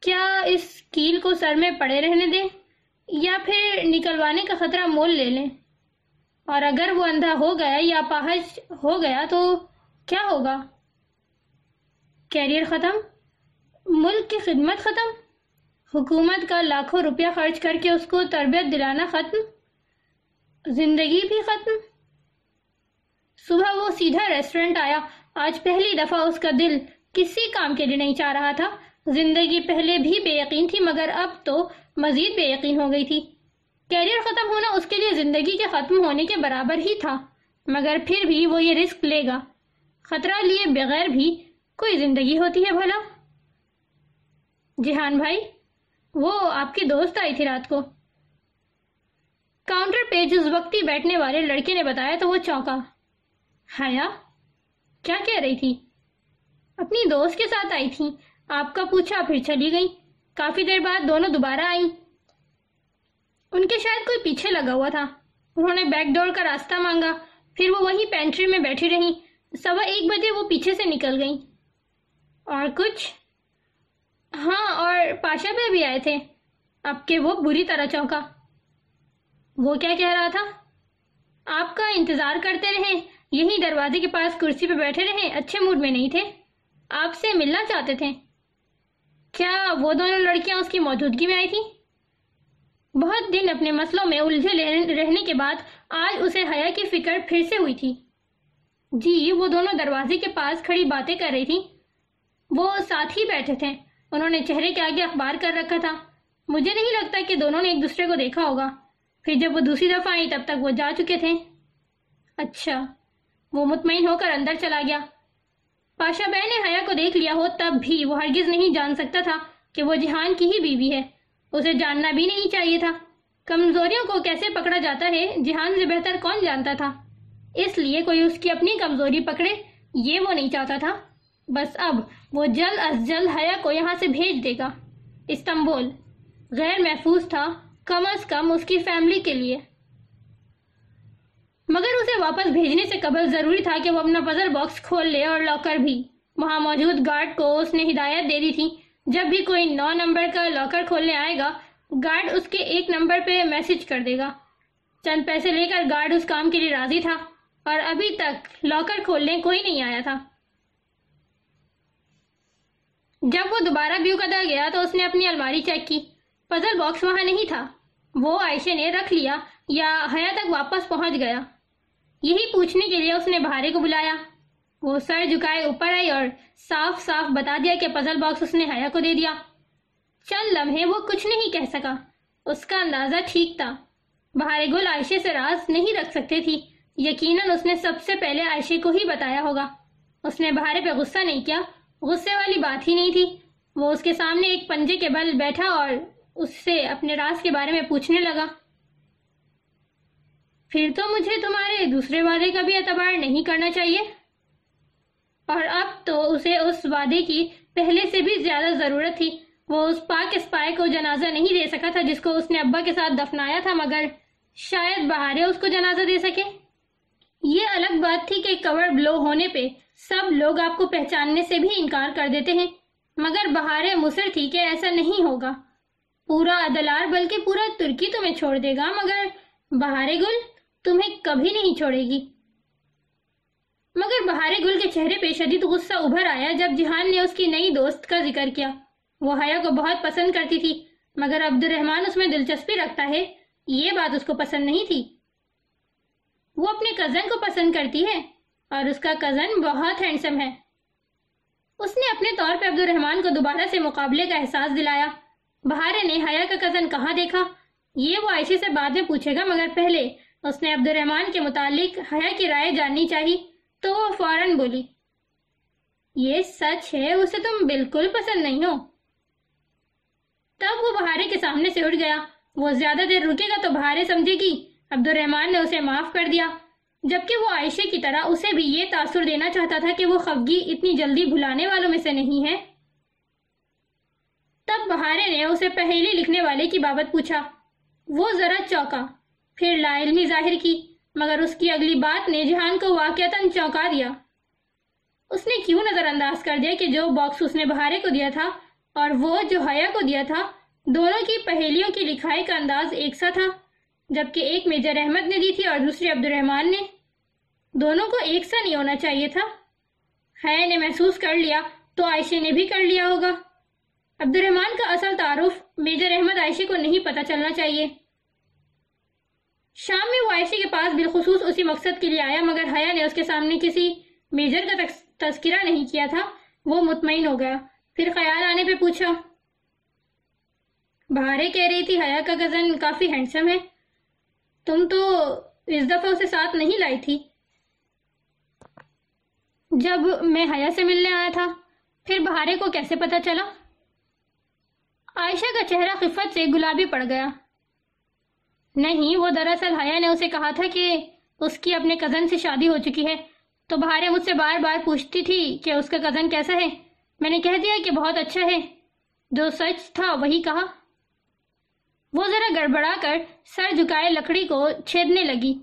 کیا اس کیل کو سر میں پڑے رہنے دیں یا پھر نکلوانے کا خطرہ مول لے لیں؟ اور اگر وہ اندھا ہو گیا یا پاہج ہو گیا تو کیا ہوگا؟ کیریئر ختم؟ ملک کی خدمت ختم؟ حکومت کا لاکھوں روپیہ خرچ کر کے اس کو تربیت دلانا ختم؟ زندگی بھی ختم؟ صبح وہ سیدھا ریسٹورنٹ آیا۔ آج پہلی دفعہ اس کا دل کسی کام کے لیے نہیں چاہ رہا تھا۔ زندگی پہلے بھی بے یقین تھی، مگر اب تو مزید بے یقین ہو گئی تھی۔ کیریئر ختم ہونا اس کے لیے زندگی کے ختم ہونے کے برابر ہی تھا، مگر پھر بھی وہ یہ رسک لے گا۔ خطرہ لیے بغیر بھی کوئی زندگی ہوتی ہے بھلا؟ جہان بھائی، وہ آپ کی دوست آئی تھی رات کو۔ کاؤنٹر پہ جس وقتی بیٹھنے والے لڑکے نے بتایا تو وہ چونکا۔ ہایا کیا کہہ رہی تھی؟ اپنی دوست کے ساتھ آئی تھی، آپ کا پوچھا پھر چلی گئی۔ کافی دیر بعد دونوں دوبارہ آئیں۔ ان کے شاید کوئی پیچھے لگا ہوا تھا۔ انہوں نے بیک ڈور کا راستہ مانگا۔ پھر وہ وہیں پینٹری میں بیٹھی رہی سوا ایک بجے وہ پیچھے سے نکل گئی اور کچھ؟ ہاں اور پاشا پہ بھی آئے تھے۔ اب کے وہ بری طرح چونکا۔ وہ کیا کہہ رہا تھا؟ آپ کا انتظار کرتے رہے یہی دروازے کے پاس کرسی پہ بیٹھے رہے اچھے موڈ میں نہیں تھے۔ آپ سے ملنا چاہتے تھے۔ کیا وہ دونوں لڑکیاں اس کی موجودگی میں آئی تھی بہت دن اپنے مسئلوں میں الجھے رہنے کے بعد آج اسے حیا کی فکر پھر سے ہوئی تھی۔ جی وہ دونوں دروازے کے پاس کھڑی باتیں کر رہی تھی وہ ساتھ ہی بیٹھے تھے۔ انہوں نے چہرے کے آگے اخبار کر رکھا تھا۔ مجھے نہیں لگتا کہ دونوں نے ایک دوسرے کو دیکھا ہوگا۔ پھر جب وہ دوسری دفعہ آئی تب تک وہ جا چکے تھے۔ اچھا وہ مطمئن ہو کر اندر چلا گیا۔ پاشا بہ نے حیا کو دیکھ لیا ہو تب بھی وہ ہرگز نہیں جان سکتا تھا کہ وہ جہان کی ہی بیوی ہے۔ اسے جاننا بھی نہیں چاہیے تھا۔ کمزوریوں کو کیسے پکڑا جاتا ہے، جہان سے بہتر کون جانتا تھا؟ اس لیے کوئی اس کی اپنی کمزوری پکڑے، یہ وہ نہیں چاہتا تھا۔ بس اب وہ جلد از جلد حیا کو یہاں سے بھیج دے گا۔ استنبول۔ غیر محفوظ تھا، کم از کم اس کی فیملی کے لیے۔ مگر اسے واپس بھیجنے سے قبل ضروری تھا کہ وہ اپنا پزل باکس کھول لے اور لاکر بھی۔ وہاں موجود گارڈ کو اس نے ہدایت دے دی تھی۔ جب بھی کوئی نو نمبر کا لاکر کھولنے آئے گا، گارڈ اس کے ایک نمبر پہ میسج کر دے گا۔ چند پیسے لے کر گارڈ اس کام کے لیے راضی تھا اور ابھی تک لاکر کھولنے کوئی نہیں آیا تھا۔ جب وہ دوبارہ بیو کدا گیا تو اس نے اپنی الماری چیک کی۔ پزل باکس وہاں نہیں تھا۔ وہ عائشہ نے رکھ لیا یا حیا تک واپس پہنچ گیا۔ یہی پوچھنے کے لیے اس نے بہارے کو بلایا۔ وہ سر جھکائے اوپر آئی اور صاف صاف بتا دیا کہ پزل باکس اس نے حیا کو دے دیا۔ چند لمحے وہ کچھ نہیں کہہ سکا۔ اس کا اندازہ ٹھیک تھا۔ بہارے گل عائشہ سے راز نہیں رکھ سکتے تھی۔ یقیناً اس نے سب سے پہلے عائشہ کو ہی بتایا ہوگا۔ اس نے بہارے پہ غصہ نہیں کیا۔ غصے والی بات ہی نہیں تھی۔ وہ اس کے سامنے ایک پنجے کے بل بیٹھا اور اس سے اپنے راز کے بارے میں پوچھنے لگا۔ پھر تو مجھے تمہارے دوسرے وعدے کا بھی اعتبار نہیں کرنا چاہیے۔ اور اب تو اسے اس وعدے کی پہلے سے بھی زیادہ ضرورت تھی۔ وہ اس پاک اسپائے کو جنازہ نہیں دے سکا تھا جس کو اس نے ابا کے ساتھ دفنایا تھا، مگر شاید بہارے اس کو جنازہ دے سکے۔ یہ الگ بات تھی کہ کور بلو ہونے پہ سب لوگ آپ کو پہچاننے سے بھی انکار کر دیتے ہیں، مگر بہارے مصر تھی کہ ایسا نہیں ہوگا۔ پورا عدلار بلکہ پورا ترکی تمہیں چھوڑ دے گا، مگر بہارے گل تمہیں کبھی نہیں چھوڑے گی۔ مگر بہارے گل کے چہرے پہ شدید غصہ ابھر آیا جب جہان نے اس کی نئی دوست کا ذکر کیا۔ وہ حیا کو بہت پسند کرتی تھی، مگر عبد الرحمن اس میں دلچسپی رکھتا ہے۔ یہ بات اس کو پسند نہیں تھی۔ وہ اپنے کزن کو پسند کرتی ہے اور اس کا کزن بہت ہینڈسم ہے۔ اس نے اپنے طور پہ عبد الرحمن کو دوبارہ سے مقابلے کا احساس دلایا۔ بہارے نے حیا کا کزن کہاں دیکھا؟ یہ وہ عائشہ سے بعد میں پوچھے گا، مگر پہلے اس نے عبد الرحمن کے متعلق حیا کی رائے جاننی چاہی۔ تو وہ فوراً بولی، یہ سچ ہے، اسے تم بالکل پسند نہیں ہو. تب وہ بہارے کے سامنے سے اٹھ گیا۔ وہ زیادہ دیر رکے گا تو بہارے سمجھے گی عبد الرحمن نے اسے معاف کر دیا۔ جبکہ وہ عائشہ کی طرح اسے بھی یہ تاثر دینا چاہتا تھا کہ وہ خفگی اتنی جلدی بھلانے والوں میں سے نہیں ہے۔ تب بہارے نے اسے پہلی لکھنے والے کی بابت پوچھا۔ وہ ذرا چوکا پھر لا علمی ظاہر کی۔ مگر اس کی اگلی بات نے جہان کو واقعتاً چونکا دیا۔ اس نے کیوں نظر انداز کر دیا کہ جو باکس اس نے بہارے کو دیا تھا اور وہ جو حیا کو دیا تھا، دونوں کی پہیلیوں کی لکھائی کا انداز ایک سا تھا، جبکہ ایک میجر احمد نے دی تھی اور دوسری عبد الرحمن نے۔ دونوں کو ایک سا نہیں ہونا چاہیے تھا۔ حیا نے محسوس کر لیا تو عائشہ نے بھی کر لیا ہوگا۔ عبد الرحمن کا اصل تعارف میجر احمد عائشہ کو نہیں پتا چلنا چاہیے۔ شام میں وہ عائشہ کے پاس بالخصوص اسی مقصد کے لیے آیا، مگر حیا نے اس کے سامنے کسی میجر کا تذکرہ نہیں کیا تھا۔ وہ مطمئن ہو گیا۔ پھر خیال آنے پہ پوچھا، بہارے کہہ رہی تھی حیا کا کزن کافی ہینڈسم ہے۔ تم تو اس دفعہ اسے ساتھ نہیں لائی تھی۔ جب میں حیا سے ملنے آیا تھا، پھر بہارے کو کیسے پتا چلا؟ عائشہ کا چہرہ خفت سے گلابی پڑ گیا۔ نہیں، وہ دراصل حیا نے اسے کہا تھا کہ اس کی اپنے کزن سے شادی ہو چکی ہے۔ تو بہارے مجھ سے بار بار پوچھتی تھی کہ اس کا کزن کیسا ہے۔ میں نے کہہ دیا کہ بہت اچھا ہے۔ جو سچ تھا وہی کہا۔ وہ ذرا گڑبڑا کر سر جھکائے لکڑی کو چھیدنے لگی۔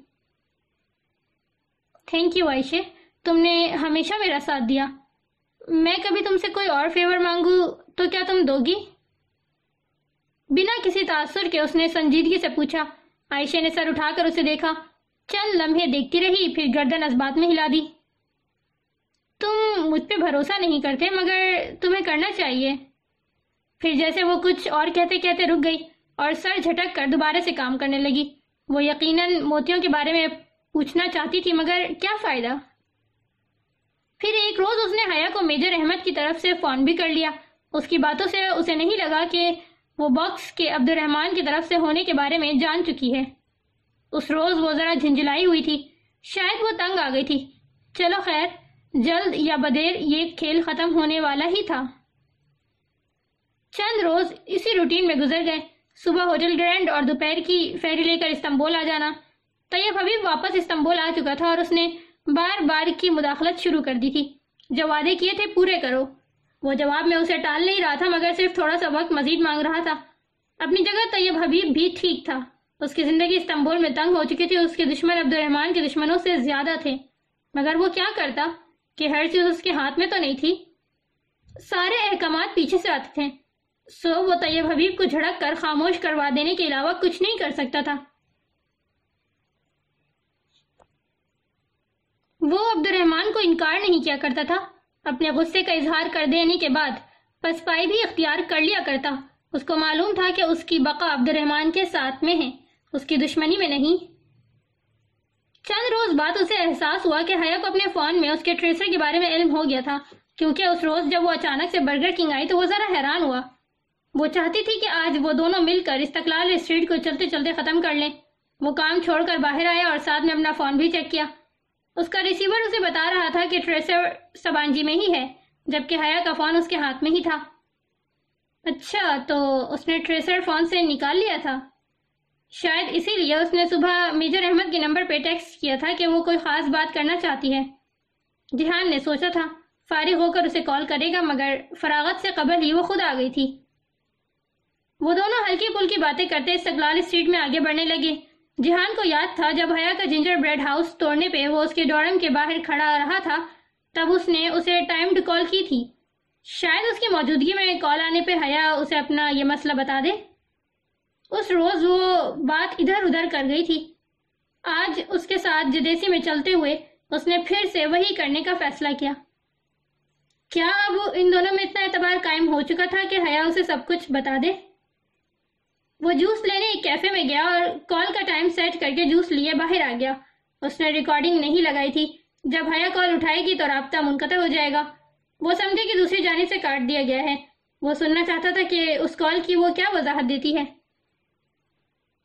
تھینک یو عائشہ، تم نے ہمیشہ میرا ساتھ دیا۔ میں کبھی تم سے کوئی اور فیور مانگوں تو کیا تم دو گی بنا کسی تاثر کے اس نے سنجیدگی سے پوچھا۔ عائشہ نے سر اٹھا کر اسے دیکھا۔ چند لمحے دیکھتی رہی، پھر گردن اسبات میں ہلا دی۔ تم مجھ پہ بھروسہ نہیں کرتے، مگر تمہیں کرنا چاہیے۔ پھر جیسے وہ کچھ اور کہتے کہتے رک گئی اور سر جھٹک کر دوبارہ سے کام کرنے لگی۔ وہ یقیناً موتیوں کے بارے میں پوچھنا چاہتی تھی، مگر کیا فائدہ؟ پھر ایک روز اس نے حیا کو میجر احمد کی طرف سے فون بھی کر لیا۔ اس کی باتوں سے اسے نہیں لگا کہ وہ باکس کے عبد الرحمن کی طرف سے ہونے کے بارے میں جان چکی ہے۔ اس روز وہ ذرا جھنجھلائی ہوئی تھی۔ شاید وہ تنگ آ گئی تھی۔ چلو خیر، جلد یا بدیر یہ کھیل ختم ہونے والا ہی تھا۔ چند روز اسی روٹین میں گزر گئے۔ صبح ہوٹل گرینڈ اور دوپہر کی فیری لے کر استنبول آ جانا۔ طیب حبیب واپس استنبول آ چکا تھا اور اس نے بار بار کی مداخلت شروع کر دی تھی۔ جو وعدے کیے تھے پورے کرو۔ وہ جواب میں اسے ٹال نہیں رہا تھا، مگر صرف تھوڑا سا وقت مزید مانگ رہا تھا۔ اپنی جگہ طیب حبیب بھی ٹھیک تھا۔ اس کی زندگی استنبول میں تنگ ہو چکی تھی، اس کے دشمن عبد الرحمان کے دشمنوں سے زیادہ تھے۔ مگر وہ کیا کرتا کہ ہر چیز اس کے ہاتھ میں تو نہیں تھی؟ سارے احکامات پیچھے سے آتے تھے۔ سو وہ طیب حبیب کو جھڑک کر خاموش کروا دینے کے علاوہ کچھ نہیں کر سکتا تھا۔ وہ عبد الرحمان کو انکار نہیں کیا کرتا تھا۔ اپنے غصے کا اظہار کر دینے کے بعد پسپائی بھی اختیار کر لیا کرتا۔ اس کو معلوم تھا کہ اس کی بقا عبد الرحمان کے ساتھ میں ہے، اس کی دشمنی میں نہیں۔ چند روز بعد اسے احساس ہوا کہ حیا کو اپنے فون میں اس کے ٹریسر کے بارے میں علم ہو گیا تھا، کیونکہ اس روز جب وہ اچانک سے برگر کنگ آئی تو وہ ذرا حیران ہوا۔ وہ چاہتی تھی کہ آج وہ دونوں مل کر استقلال اسٹریٹ کو چلتے چلتے ختم کر لیں۔ وہ کام چھوڑ کر باہر آیا اور ساتھ میں اپنا فون بھی چیک کیا۔ اس کا ریسیور اسے بتا رہا تھا کہ ٹریسر سبانجی میں ہی ہے، جبکہ حیا کا فون اس کے ہاتھ میں ہی تھا۔ اچھا تو اس نے ٹریسر فون سے نکال لیا تھا۔ شاید اسی لیے اس نے صبح میجر احمد کے نمبر پہ ٹیکسٹ کیا تھا کہ وہ کوئی خاص بات کرنا چاہتی ہے۔ جہان نے سوچا تھا، فارغ ہو کر اسے کال کرے گا، مگر فراغت سے قبل ہی وہ خود آ گئی تھی۔ وہ دونوں ہلکی پھلکی باتیں کرتے استقلال اسٹریٹ میں آگے بڑھنے لگے۔ جہان کو یاد تھا، جب حیا کا جنجر بریڈ ہاؤس توڑنے پہ وہ اس کے ڈورم کے باہر کھڑا رہا تھا، تب اس نے اسے ٹائمڈ کال کی تھی۔ شاید اس کی موجودگی میں کال آنے پہ حیا اسے اپنا یہ مسئلہ بتا دے۔ اس روز وہ بات ادھر ادھر کر گئی تھی۔ آج اس کے ساتھ جدیسی میں چلتے ہوئے اس نے پھر سے وہی کرنے کا فیصلہ کیا۔ کیا اب ان دونوں میں اتنا اعتبار قائم ہو چکا تھا کہ حیا اسے سب کچھ بتا دے؟ وہ جوس لینے ایک کیفے میں گیا اور کال کا ٹائم سیٹ کر کے جوس لیے باہر آ گیا۔ اس نے ریکارڈنگ نہیں لگائی تھی۔ جب حیا کال اٹھائے گی تو رابطہ منقطع ہو جائے گا۔ وہ سمجھے کہ دوسری جانب سے کاٹ دیا گیا ہے۔ وہ سننا چاہتا تھا کہ اس کال کی وہ کیا وضاحت دیتی ہے۔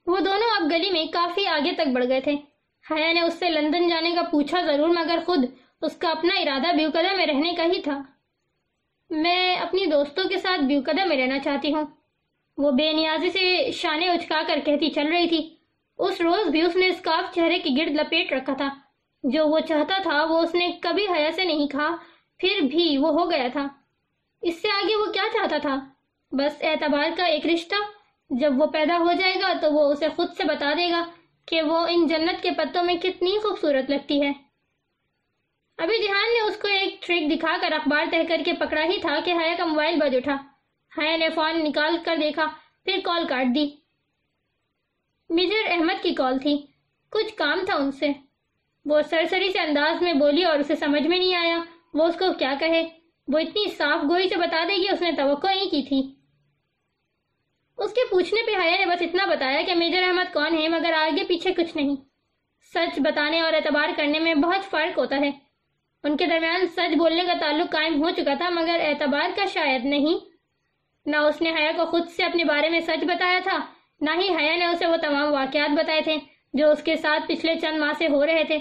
وہ دونوں اب گلی میں کافی آگے تک بڑھ گئے تھے۔ حیا نے اس سے لندن جانے کا پوچھا ضرور، مگر خود اس کا اپنا ارادہ بیوکدہ میں رہنے کا ہی تھا۔ میں اپنی دوستوں کے ساتھ بیوکدہ میں رہنا چاہتی ہوں۔ وہ بے نیازی سے شانے اچکا کر کہتی چل رہی تھی۔ اس روز بھی اس نے اسکارف چہرے کی گرد لپیٹ رکھا تھا۔ جو وہ چاہتا تھا وہ اس نے کبھی حیا سے نہیں کھا پھر بھی وہ ہو گیا تھا۔ اس سے آگے وہ کیا چاہتا تھا؟ بس اعتبار کا ایک رشتہ۔ جب وہ پیدا ہو جائے گا تو وہ اسے خود سے بتا دے گا کہ وہ ان جنت کے پتوں میں کتنی خوبصورت لگتی ہے۔ ابھی جہان نے اس کو ایک ٹرک دکھا کر اخبار تہ کر کے پکڑا ہی تھا کہ حیا کا موبائل بج اٹھا۔ حیا نے فون نکال کر دیکھا، پھر کال کاٹ دی۔ میجر احمد کی کال تھی۔ کچھ کام تھا ان سے۔ وہ سرسری سے انداز میں بولی اور اسے سمجھ میں نہیں آیا۔ وہ اس کو کیا کہے؟ وہ اتنی صاف گوئی سے بتا دے گی، اس نے توقع نہیں کی تھی۔ اس کے پوچھنے پہ حیا نے بس اتنا بتایا کہ میجر احمد کون ہے مگر آگے پیچھے کچھ نہیں۔ سچ بتانے اور اعتبار کرنے میں بہت فرق ہوتا ہے۔ ان کے درمیان سچ بولنے کا تعلق قائم ہو چکا تھا، مگر اعتبار کا شاید نہیں۔ نہ اس نے حیا کو خود سے اپنے بارے میں سچ بتایا تھا، نہ ہی حیا نے اسے وہ تمام واقعات بتائے تھے جو اس کے ساتھ پچھلے چند ماہ سے ہو رہے تھے۔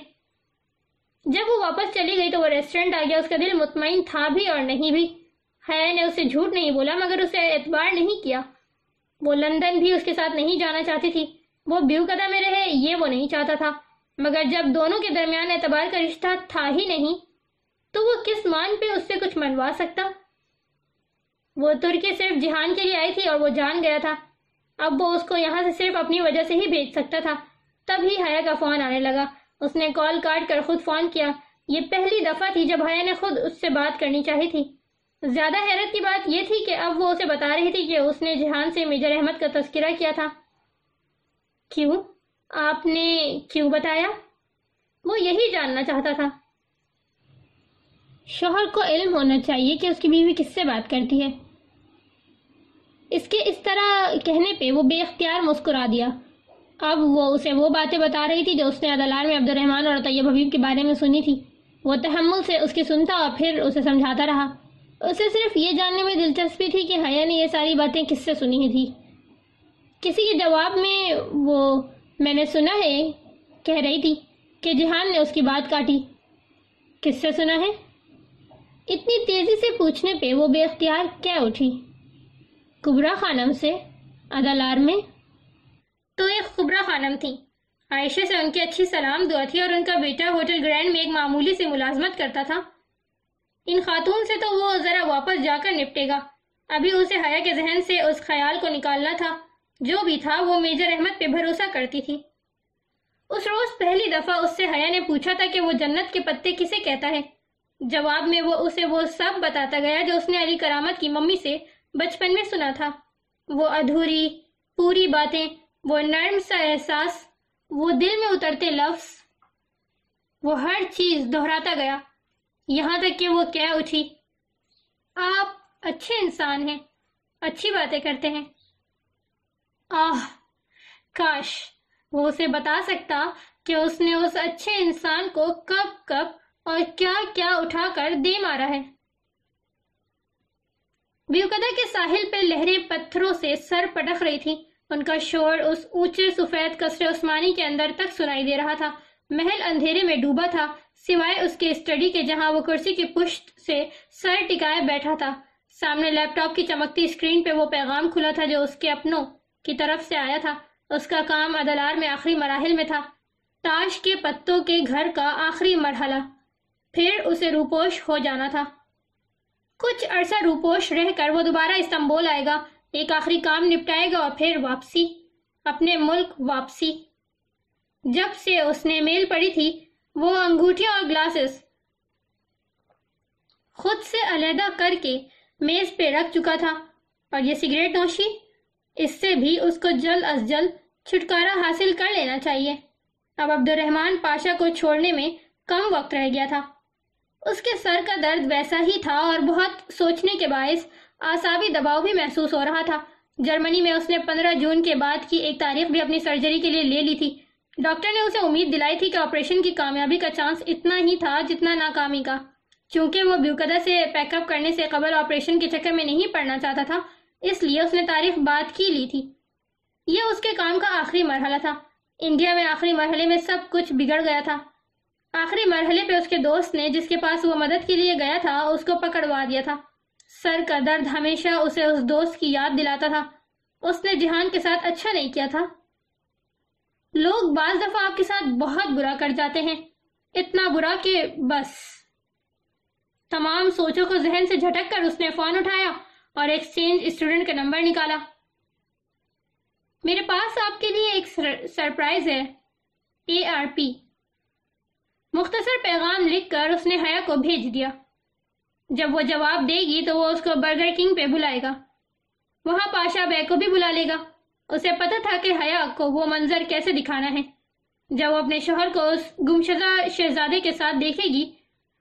جب وہ واپس چلی گئی تو وہ ریسٹورنٹ آ گیا اس کا دل مطمئن تھا بھی اور نہیں بھی۔ حیا نے اسے جھوٹ نہیں بولا، مگر اسے اعتبار نہیں کیا۔ وہ لندن بھی اس کے ساتھ نہیں جانا چاہتی تھی۔ وہ بیو قدہ میں رہے، یہ وہ نہیں چاہتا تھا۔ مگر جب دونوں کے درمیان اعتبار کا رشتہ تھا ہی نہیں، تو وہ کس مان پہ اس سے کچھ منوا سکتا؟ وہ ترکی صرف جہان کے لیے آئی تھی اور وہ جان گیا تھا۔ اب وہ اس کو یہاں سے صرف اپنی وجہ سے ہی بھیج سکتا تھا۔ تب ہی حیا کا فون آنے لگا۔ اس نے کال کاٹ کر خود فون کیا۔ یہ پہلی دفعہ تھی جب حیا نے خود اس سے بات کرنی چاہی تھی۔ زیادہ حیرت کی بات یہ تھی کہ اب وہ اسے بتا رہی تھی کہ اس نے جہان سے میجر احمد کا تذکرہ کیا تھا۔ کیوں؟ آپ نے کیوں بتایا؟ وہ یہی جاننا چاہتا تھا۔ شوہر کو علم ہونا چاہیے کہ اس کی بیوی کس سے بات کرتی ہے۔ اس کے اس طرح کہنے پہ وہ بے اختیار مسکرا دیا۔ اب وہ اسے وہ باتیں بتا رہی تھی جو اس نے عدلار میں عبد الرحمن اور طیب حبیب کے بارے میں سنی تھی۔ وہ تحمل سے اس کی سنتا اور پھر اسے سمجھاتا رہا۔ اسے صرف یہ جاننے میں دلچسپی تھی کہ حیا نے یہ ساری باتیں کس سے سنی تھی۔ کسی کے جواب میں وہ میں نے سنا ہے، کہہ رہی تھی کہ جہان نے اس کی بات کاٹی۔ کس سے سنا ہے؟ اتنی تیزی سے پوچھنے پہ وہ بے اختیار کیا اٹھی۔ کبرا خانم سے ادالار میں؟ تو ایک خبرہ خانم تھی۔ عائشہ سے ان کی اچھی سلام دعا تھی اور ان کا بیٹا ہوٹل گرینڈ میں ایک معمولی سے ملازمت کرتا تھا۔ ان خاتون سے تو وہ ذرا واپس جا کر نپٹے گا۔ ابھی اسے حیا کے ذہن سے اس خیال کو نکالنا تھا۔ جو بھی تھا وہ میجر احمد پہ بھروسہ کرتی تھی۔ اس روز پہلی دفعہ اس سے حیا نے پوچھا تھا کہ وہ جنت کے پتے کسے کہتا ہے۔ جواب میں وہ اسے وہ سب بتاتا گیا جو اس نے علی کرامت کی ممی سے بچپن میں سنا تھا۔ وہ ادھوری، پوری باتیں، وہ نرم سا احساس، وہ دل میں اترتے لفظ۔ وہ ہر چیز دہراتا گیا۔ یہاں تک کہ وہ کہہ اٹھی۔ آپ اچھے انسان ہیں، اچھی باتیں کرتے ہیں۔ آہ، کاش، وہ اسے بتا سکتا کہ اس نے اس اچھے انسان کو کب کب اور کیا کیا اٹھا کر دے مارا ہے۔ بیوکدہ کے ساحل پہ لہریں پتھروں سے سر پٹک رہی تھی ان کا شور اس اونچے سفید قصر عثمانی کے اندر تک سنائی دے رہا تھا۔ محل اندھیرے میں ڈوبا تھا، سوائے اس کے اسٹڈی کے جہاں وہ کرسی کی پشت سے سر ٹکائے بیٹھا تھا۔ سامنے لیپ ٹاپ کی چمکتی اسکرین پہ وہ پیغام کھلا تھا جو اس کے اپنوں کی طرف سے آیا تھا۔ اس کا کام ادلار میں آخری مراحل میں تھا۔ تاش کے پتوں کے گھر کا آخری مرحلہ۔ پھر اسے روپوش ہو جانا تھا۔ کچھ عرصہ روپوش رہ کر وہ دوبارہ استنبول آئے گا۔ ایک آخری کام نپٹائے گا اور پھر واپسی، اپنے ملک واپسی۔ جب سے اس نے میل پڑی تھی، وہ انگوٹھیاں اور گلاسز خود سے علیحدہ کر کے میز پہ رکھ چکا تھا۔ اور یہ سگریٹ نوشی، اس سے بھی اس کو جلد از جلد چھٹکارا حاصل کر لینا چاہیے۔ اب عبد الرحمن پاشا کو چھوڑنے میں کم وقت رہ گیا تھا۔ اس کے سر کا درد ویسا ہی تھا اور بہت سوچنے کے باعث آسابی دباؤ بھی محسوس ہو رہا تھا۔ جرمنی میں اس نے پندرہ جون کے بعد کی ایک تاریخ بھی اپنی سرجری کے لیے لے لی تھی۔ ڈاکٹر نے اسے امید دلائی تھی کہ آپریشن کی کامیابی کا چانس اتنا ہی تھا جتنا ناکامی کا۔ چونکہ وہ بیوکدہ سے پیک اپ کرنے سے قبل آپریشن کے چکر میں نہیں پڑنا چاہتا تھا، اس لیے اس نے تاریخ بات کی لی تھی۔ یہ اس کے کام کا آخری مرحلہ تھا۔ انڈیا میں آخری مرحلے میں سب کچھ بگڑ گیا تھا۔ آخری مرحلے پہ اس کے دوست نے جس کے پاس وہ مدد کے لیے گیا تھا، اس کو پکڑوا دیا تھا۔ سر کا درد ہمیشہ اسے اس دوست کی یاد دلاتا تھا۔ اس نے جہان کے ساتھ اچھا نہیں کیا تھا۔ لوگ بعض دفعہ آپ کے ساتھ بہت برا کر جاتے ہیں۔ اتنا برا کہ بس۔ تمام سوچوں کو ذہن سے جھٹک کر اس نے فون اٹھایا اور ایکسچینج اسٹوڈنٹ کا نمبر نکالا۔ میرے پاس آپ کے لیے ایک سرپرائز ہے۔ A R P. مختصر پیغام لکھ کر اس نے حیا کو بھیج دیا۔ جب وہ جواب دے گی تو وہ اس کو برگر کنگ پہ بلائے گا۔ وہاں پاشا بے کو بھی بلا لے گا۔ اسے پتا تھا کہ حیا کو وہ منظر کیسے دکھانا ہے۔ جب وہ اپنے شوہر کو اس گمشدہ شہزادے کے ساتھ دیکھے گی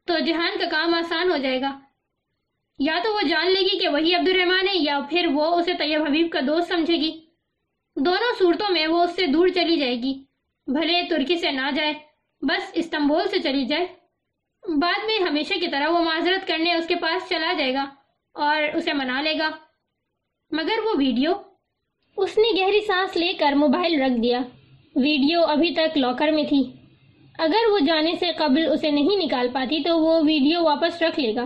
تو جہان کا کام آسان ہو جائے گا۔ یا تو وہ جان لے گی کہ وہی عبد الرحمان ہے یا پھر وہ اسے طیب حبیب کا دوست سمجھے گی۔ دونوں صورتوں میں وہ اس سے دور چلی جائے گی۔ بھلے ترکی سے نہ جائے۔ بس استنبول سے چلی جائے۔ بعد میں ہمیشہ کی طرح وہ معذرت کرنے اس کے پاس چلا جائے گا اور اسے منا لے گا۔ مگر وہ ویڈیو، اس نے گہری سانس لے کر موبائل رکھ دیا۔ ویڈیو ابھی تک لاکر میں تھی۔ اگر وہ جانے سے قبل اسے نہیں نکال پاتی تو وہ ویڈیو واپس رکھ لے گا۔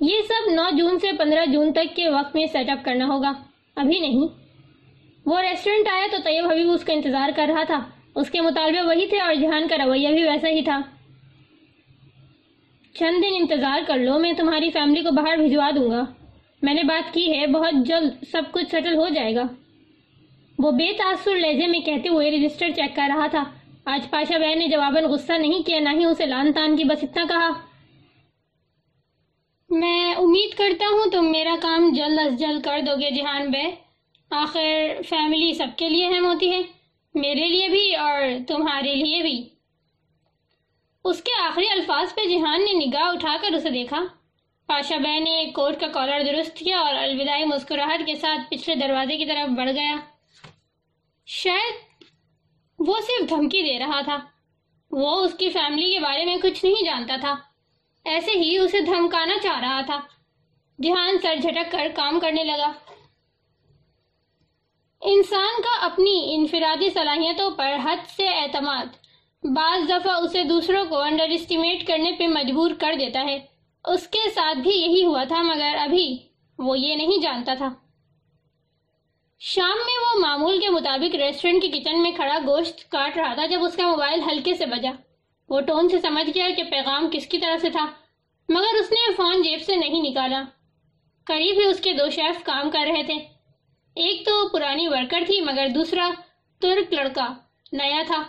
یہ سب نو جون سے پندرہ جون تک کے وقت میں سیٹ اپ کرنا ہوگا۔ ابھی نہیں۔ وہ ریسٹورنٹ آیا تو طیب حبیب اس کا انتظار کر رہا تھا۔ اس کے مطالبے وہی تھے اور جہان کا رویہ بھی ویسا ہی تھا۔ چند دن انتظار کر لو، میں تمہاری فیملی کو باہر بھجوا دوں گا۔ میں نے بات کی ہے، بہت جلد سب کچھ سیٹل ہو جائے گا۔ وہ بے تاثر لہجے میں کہتے ہوئے رجسٹر چیک کر رہا تھا۔ آج پاشا بہن نے جواباً غصہ نہیں کیا، نہ ہی اسے لان تان کی، بس اتنا کہا۔ میں امید کرتا ہوں تم میرا کام جلد از جلد کر دو گے جہان بے۔ آخر فیملی سب کے لیے اہم ہوتی ہے۔ میرے لیے بھی اور تمہارے لیے بھی۔ اس کے آخری الفاظ پہ جہان نے نگاہ اٹھا کر اسے دیکھا۔ پاشا بہ نے کوٹ کا کالر درست کیا اور الوداعی مسکراہٹ کے ساتھ پچھلے دروازے کی طرف بڑھ گیا۔ شاید وہ صرف دھمکی دے رہا تھا۔ وہ اس کی فیملی کے بارے میں کچھ نہیں جانتا تھا۔ ایسے ہی اسے دھمکانا چاہ رہا تھا۔ دھیان سر جھٹک کر کام کرنے لگا۔ انسان کا اپنی انفرادی صلاحیتوں پر حد سے اعتماد۔ بعض دفعہ اسے دوسروں کو انڈر اسٹیمیٹ کرنے پہ مجبور کر دیتا ہے۔ اس کے ساتھ بھی یہی ہوا تھا، مگر ابھی وہ یہ نہیں جانتا تھا۔ شام میں وہ معمول کے مطابق ریسٹورنٹ کی کچن میں کھڑا گوشت کاٹ رہا تھا، جب اس کا موبائل ہلکے سے بجا۔ وہ ٹون سے سمجھ گیا کہ پیغام کس کی طرف سے تھا، مگر اس نے فون جیب سے نہیں نکالا۔ قریب ہی اس کے دو شیف کام کر رہے تھے۔ ایک تو پرانی ورکر تھی مگر دوسرا ترک لڑکا، نیا تھا۔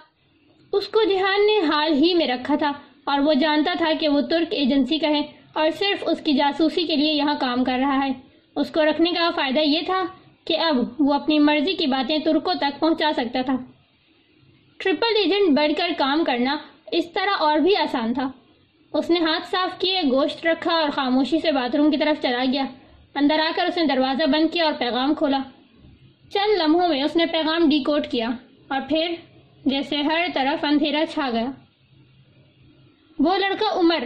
اس کو جہان نے حال ہی میں رکھا تھا اور وہ جانتا تھا کہ وہ ترک ایجنسی کا ہے اور صرف اس کی جاسوسی کے لیے یہاں کام کر رہا ہے۔ اس کو رکھنے کا فائدہ یہ تھا کہ اب وہ اپنی مرضی کی باتیں ترکوں تک پہنچا سکتا تھا۔ ٹرپل ایجنٹ بڑھ کر کام کرنا اس طرح اور بھی آسان تھا۔ اس نے ہاتھ صاف کیے، گوشت رکھا اور خاموشی سے باتھ روم کی طرف چلا گیا۔ اندر آ کر اس نے دروازہ بند کیا اور پیغام کھولا۔ چند لمحوں میں اس نے پیغام ڈی کوڈ کیا اور پھر جیسے ہر طرف اندھیرا چھا گیا۔ وہ لڑکا عمر،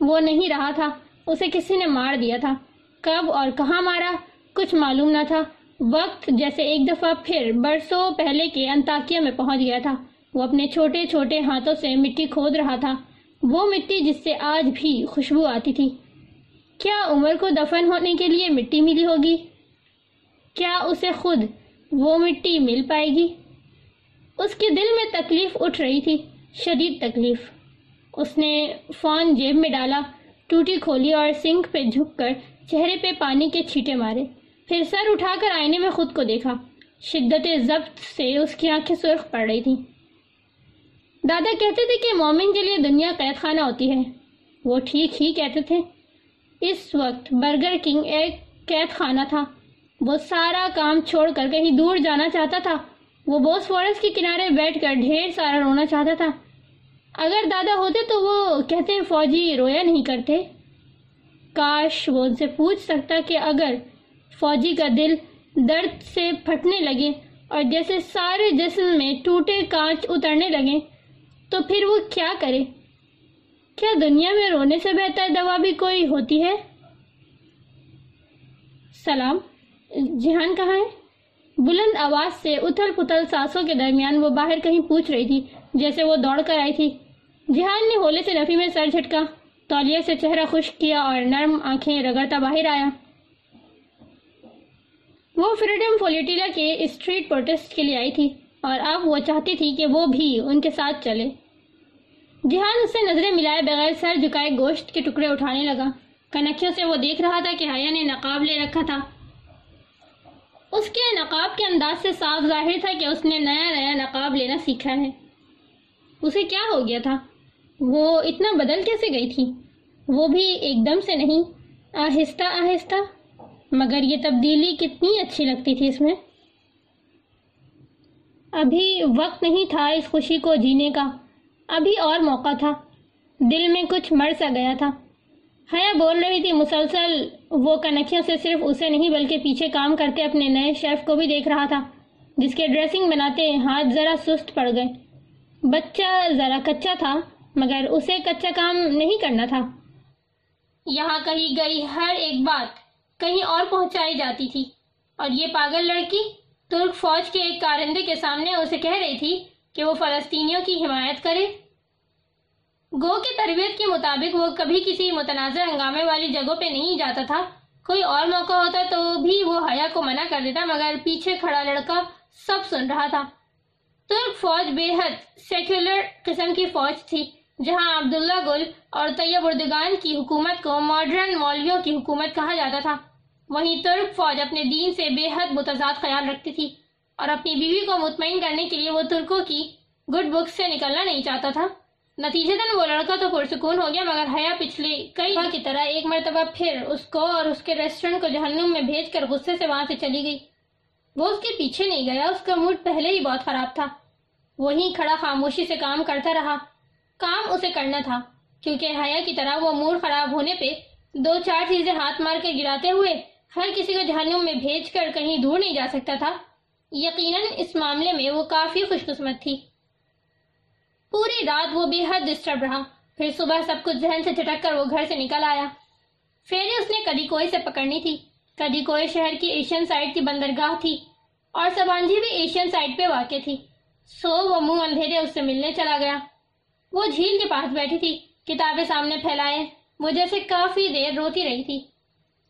وہ نہیں رہا تھا، اسے کسی نے مار دیا تھا۔ کب اور کہاں مارا کچھ معلوم نہ تھا۔ وقت جیسے ایک دفعہ پھر برسوں پہلے کے انتاکیہ میں پہنچ گیا تھا۔ وہ اپنے چھوٹے چھوٹے ہاتھوں سے مٹی کھود رہا تھا۔ وہ مٹی جس سے آج بھی خوشبو آتی تھی۔ کیا عمر کو دفن ہونے کے لیے مٹی ملی ہوگی؟ کیا اسے خود وہ مٹی مل پائے گی؟ اس کے دل میں تکلیف اٹھ رہی تھی، شدید تکلیف۔ اس نے فون جیب میں ڈالا، ٹوٹی کھولی اور سنک پہ جھک کر چہرے پہ پانی کے چھیٹے مارے۔ پھر سر اٹھا کر آئینے میں خود کو دیکھا۔ شدت ضبط سے اس کی آنکھیں سرخ پڑ رہی تھی دادا کہتے تھے کہ مومن کے لیے دنیا قید خانہ ہوتی ہے۔ وہ ٹھیک ہی کہتے تھے۔ اس وقت برگر کنگ ایک قید خانہ تھا۔ وہ سارا کام چھوڑ کر کہیں دور جانا چاہتا تھا۔ وہ بوس فورس کے کنارے بیٹھ کر ڈھیر سارا رونا چاہتا تھا۔ اگر دادا ہوتے تو وہ کہتے فوجی رویا نہیں کرتے۔ کاش وہ ان سے پوچھ سکتا کہ اگر فوجی کا دل درد سے پھٹنے لگے اور جیسے سارے جسم میں ٹوٹے کانچ اترنے لگے تو پھر وہ کیا کرے؟ کیا دنیا میں رونے سے بہتر دوا بھی کوئی ہوتی ہے؟ سلام، جہان کہاں ہے؟ بلند آواز سے اتھل پتل ساسوں کے درمیان وہ باہر کہیں پوچھ رہی تھی، جیسے وہ دوڑ کر آئی تھی۔ جہان نے ہولے سے نفی میں سر جھٹکا، تولیہ سے چہرہ خشک کیا اور نرم آنکھیں رگڑتا باہر آیا۔ وہ فریڈم فولیٹیلا کے اسٹریٹ پروٹیسٹ کے لیے آئی تھی اور اب وہ چاہتی تھی کہ وہ بھی ان کے ساتھ چلے۔ جہان اس سے نظریں ملائے بغیر سر جھکائے گوشت کے ٹکڑے اٹھانے لگا۔ کنکھیوں سے وہ دیکھ رہا تھا کہ حیا نے نقاب لے رکھا تھا۔ اس کے نقاب کے انداز سے صاف ظاہر تھا کہ اس نے نیا نیا نقاب لینا سیکھا ہے۔ اسے کیا ہو گیا تھا؟ وہ اتنا بدل کیسے گئی تھی؟ وہ بھی ایک دم سے نہیں، آہستہ آہستہ۔ مگر یہ تبدیلی کتنی اچھی لگتی تھی اس میں۔ ابھی وقت نہیں تھا اس خوشی کو جینے کا۔ ابھی اور موقع تھا۔ دل میں کچھ مر سا گیا تھا۔ حیا بول رہی تھی، مسلسل وہ کنکھیوں سے صرف اسے نہیں بلکہ پیچھے کام کرتے اپنے نئے شیف کو بھی دیکھ رہا تھا، جس کے ڈریسنگ بناتے ہاتھ ذرا سست پڑ گئے۔ بچہ ذرا کچا تھا، مگر اسے کچا کام نہیں کرنا تھا۔ یہاں کہیں گئی ہر ایک بات، کہیں اور پہنچائی جاتی تھی۔ اور یہ پاگل لڑکی ترک فوج کے ایک کارندے کے سامنے اسے کہہ رہی تھی کہ وہ فلسطینیوں کی حمایت کرے۔ گو کی تربیت کے مطابق وہ کبھی کسی متنازع ہنگامے والی جگہوں پہ نہیں جاتا تھا۔ کوئی اور موقع ہوتا تو بھی وہ حیا کو منع کر دیتا، مگر پیچھے کھڑا لڑکا سب سن رہا تھا۔ ترک فوج بے حد سیکولر قسم کی فوج تھی، جہاں عبداللہ گل اور طیب اردگان کی حکومت کو ماڈرن مولویوں کی حکومت کہا جاتا تھا۔ وہیں ترک فوج اپنے دین سے بے حد متضاد خیال رکھتی تھی۔ اور اپنی بیوی کو مطمئن کرنے کے لیے وہ ترکوں کی گڈ بکس سے نکلنا نہیں چاہتا تھا۔ نتیجہ وہ لڑکا تو پرسکون ہو گیا مگر حیا پچھلی کئی بار کی طرح ایک مرتبہ پھر اس کو اور اس کے ریسٹورنٹ کو جہنم میں بھیج کر غصے سے وہاں سے چلی گئی۔ وہ اس کے پیچھے نہیں گیا اس کا موڈ پہلے ہی بہت خراب تھا۔ وہیں کھڑا خاموشی سے کام کرتا رہا۔ کام اسے کرنا تھا کیونکہ حیا کی طرح وہ موڈ خراب ہونے پہ دو چار چیزیں ہاتھ مار کے گراتے ہوئے ہر کسی کو جہنم میں بھیج کر کہیں دور نہیں جا سکتا تھا۔ یقیناً اس معاملے میں وہ کافی خوش قسمت تھی۔ پوری رات وہ بے حد ڈسٹرب رہا۔ پھر صبح سب کچھ ذہن سے جھٹک کر وہ گھر سے نکل آیا۔ فیری اس نے کدی کوئی سے پکڑنی تھی۔ کدی کوئی شہر کی ایشین سائٹ کی بندرگاہ تھی۔ اور سبانجی بھی ایشین سائٹ پہ واقع تھی۔ سو وہ منہ اندھیرے اس سے ملنے چلا گیا۔ وہ جھیل کے پاس بیٹھی تھی۔ کتابیں سامنے پھیلائے۔ وہ جیسے کافی دیر روتی رہی تھی۔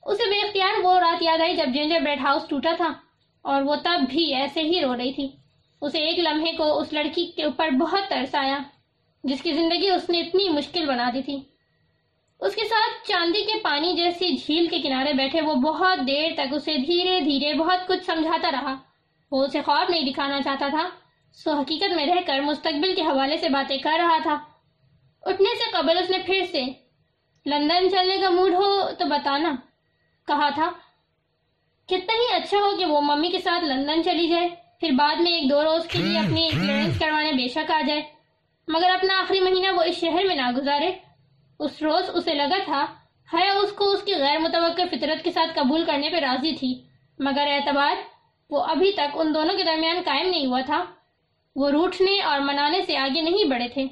اسے بے اختیار وہ رات یاد آئی جب جنجر بریڈ ہاؤس ٹوٹا تھا۔ اور وہ تب بھی ایسے ہی رو رہی تھی۔ اسے ایک لمحے کو اس لڑکی کے اوپر بہت ترس آیا، جس کی زندگی اس نے اتنی مشکل بنا دی تھی۔ اس کے ساتھ چاندی کے پانی جیسی جھیل کے کنارے بیٹھے وہ بہت دیر تک اسے دھیرے دھیرے بہت کچھ سمجھاتا رہا۔ وہ اسے خواب نہیں دکھانا چاہتا تھا، سو حقیقت میں رہ کر مستقبل کے حوالے سے باتیں کر رہا تھا۔ اٹھنے سے قبل اس نے پھر سے، لندن چلنے کا موڈ ہو تو بتانا کہا تھا۔ کتنا ہی اچھا ہو کہ وہ ممی کے ساتھ لندن چلی جائے پھر بعد میں ایک دو روز کے لیے اپنی کلیئرنس کروانے بے شک آ جائے۔ مگر اپنا آخری مہینہ وہ اس شہر میں نہ گزارے۔ اس روز اسے لگا تھا حیا اس کو اس کی غیر متوقع فطرت کے ساتھ قبول کرنے پہ راضی تھی۔ مگر اعتبار وہ ابھی تک ان دونوں کے درمیان قائم نہیں ہوا تھا۔ وہ روٹنے اور منانے سے آگے نہیں بڑھے تھے۔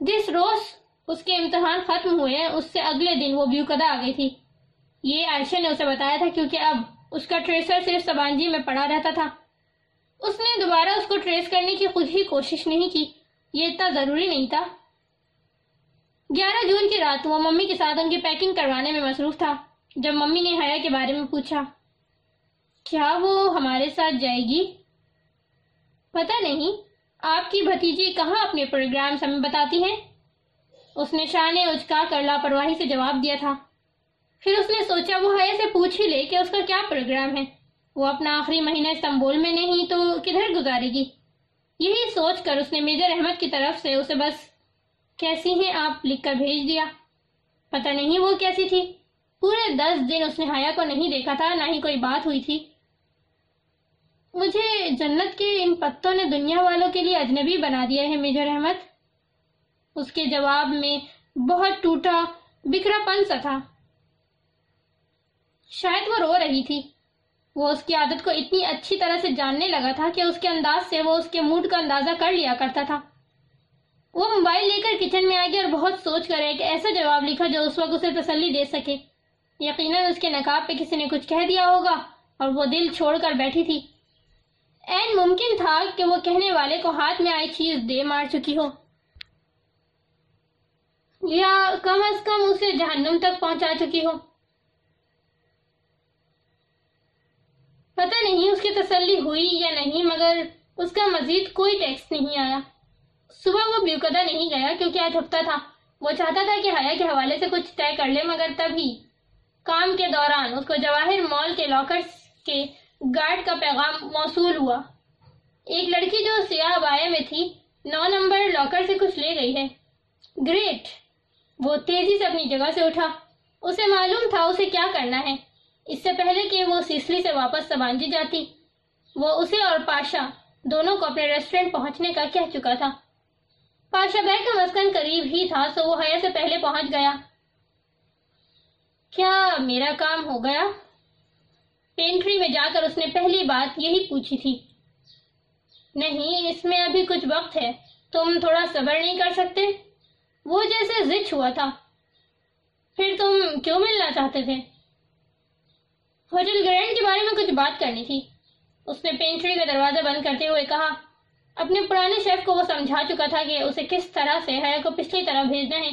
جس روز اس کے امتحان ختم ہوئے اس سے اگلے دن وہ بیوکدہ آ گئی تھی۔ یہ عائشہ نے اسے بتایا تھا کیونکہ اب اس کا ٹریسر صرف سبانجی میں پڑا رہتا تھا۔ اس نے دوبارہ اس کو ٹریس کرنے کی خود ہی کوشش نہیں کی۔ یہ اتنا ضروری نہیں تھا۔ گیارہ جون کی رات وہ ممی کے ساتھ ان کی پیکنگ کروانے میں مصروف تھا۔ جب ممی نے حیا کے بارے میں پوچھا، کیا وہ ہمارے ساتھ جائے گی؟ پتہ نہیں، آپ کی بھتیجی کہاں اپنے پروگرام ہمیں بتاتی ہیں اس نے شاہ نے اچکا کر لاپرواہی سے جواب دیا تھا۔ پھر اس نے سوچا وہ حیا سے پوچھ ہی لے کہ اس کا کیا پروگرام ہے۔ وہ اپنا آخری مہینہ استنبول میں نہیں تو کدھر گزارے گی؟ یہی سوچ کر اس نے میجر احمد کی طرف سے اسے بس کیسی ہیں آپ لکھ کر بھیج دیا۔ پتہ نہیں وہ کیسی تھی۔ پورے دس دن اس نے حیا کو نہیں دیکھا تھا، نہ ہی کوئی بات ہوئی تھی۔ مجھے جنت کے ان پتوں نے دنیا والوں کے لیے اجنبی بنا دیا ہے، میجر احمد۔ اس کے جواب میں بہت ٹوٹا، بکھرا پن سا تھا۔ شاید وہ رو رہی تھی۔ وہ اس کی عادت کو اتنی اچھی طرح سے جاننے لگا تھا کہ اس کے انداز سے وہ اس کے موڈ کا اندازہ کر لیا کرتا تھا۔ وہ موبائل لے کر کچن میں آ گیا اور بہت سوچ کر ایک ایسا جواب لکھا جو اس وقت اسے تسلی دے سکے۔ یقیناً اس کے نقاب پہ کسی نے کچھ کہہ دیا ہوگا اور وہ دل چھوڑ کر بیٹھی تھی۔ این ممکن تھا کہ وہ کہنے والے کو ہاتھ میں آئی چیز دے مار چکی ہو۔ یا کم از کم اسے جہنم تک پہنچا چکی ہو۔ پتہ نہیں اس کی تسلی ہوئی یا نہیں، مگر اس کا مزید کوئی ٹیکس نہیں آیا۔ صبح وہ بیوکدہ نہیں گیا کیونکہ آج ہفتہ تھا۔ وہ چاہتا تھا کہ حیا کے حوالے سے کچھ طے کر لے، مگر تبھی کام کے دوران اس کو جواہر مال کے لاکرز کے گارڈ کا پیغام موصول ہوا۔ ایک لڑکی جو سیاہ بائے میں تھی، نو نمبر لاکر سے کچھ لے گئی ہے۔ گریٹ وہ تیزی سے اپنی جگہ سے اٹھا۔ اسے معلوم تھا اسے کیا کرنا ہے۔ اس سے پہلے کہ وہ سیسلی سے واپس سبانجی جاتی، وہ اسے اور پاشا دونوں کو اپنے ریسٹورنٹ پہنچنے کا کہہ چکا تھا۔ پاشا بیگ کا مسکن قریب ہی تھا، سو وہ حیا سے پہلے پہنچ گیا۔ کیا میرا کام ہو گیا؟ پینٹری میں جا کر اس نے پہلی بات یہی پوچھی تھی۔ نہیں، اس میں ابھی کچھ وقت ہے، تم تھوڑا صبر نہیں کر سکتے؟ وہ جیسے زچ ہوا تھا۔ پھر تم کیوں ملنا چاہتے تھے؟ ہوٹل گرینڈ کے بارے میں کچھ بات کرنی تھی۔ اس نے پینٹری کا دروازہ بند کرتے ہوئے کہا، اپنے پرانے شیف کو وہ سمجھا چکا تھا کہ اسے کس طرح سے حیا کو پچھلی طرح بھیجنا ہے۔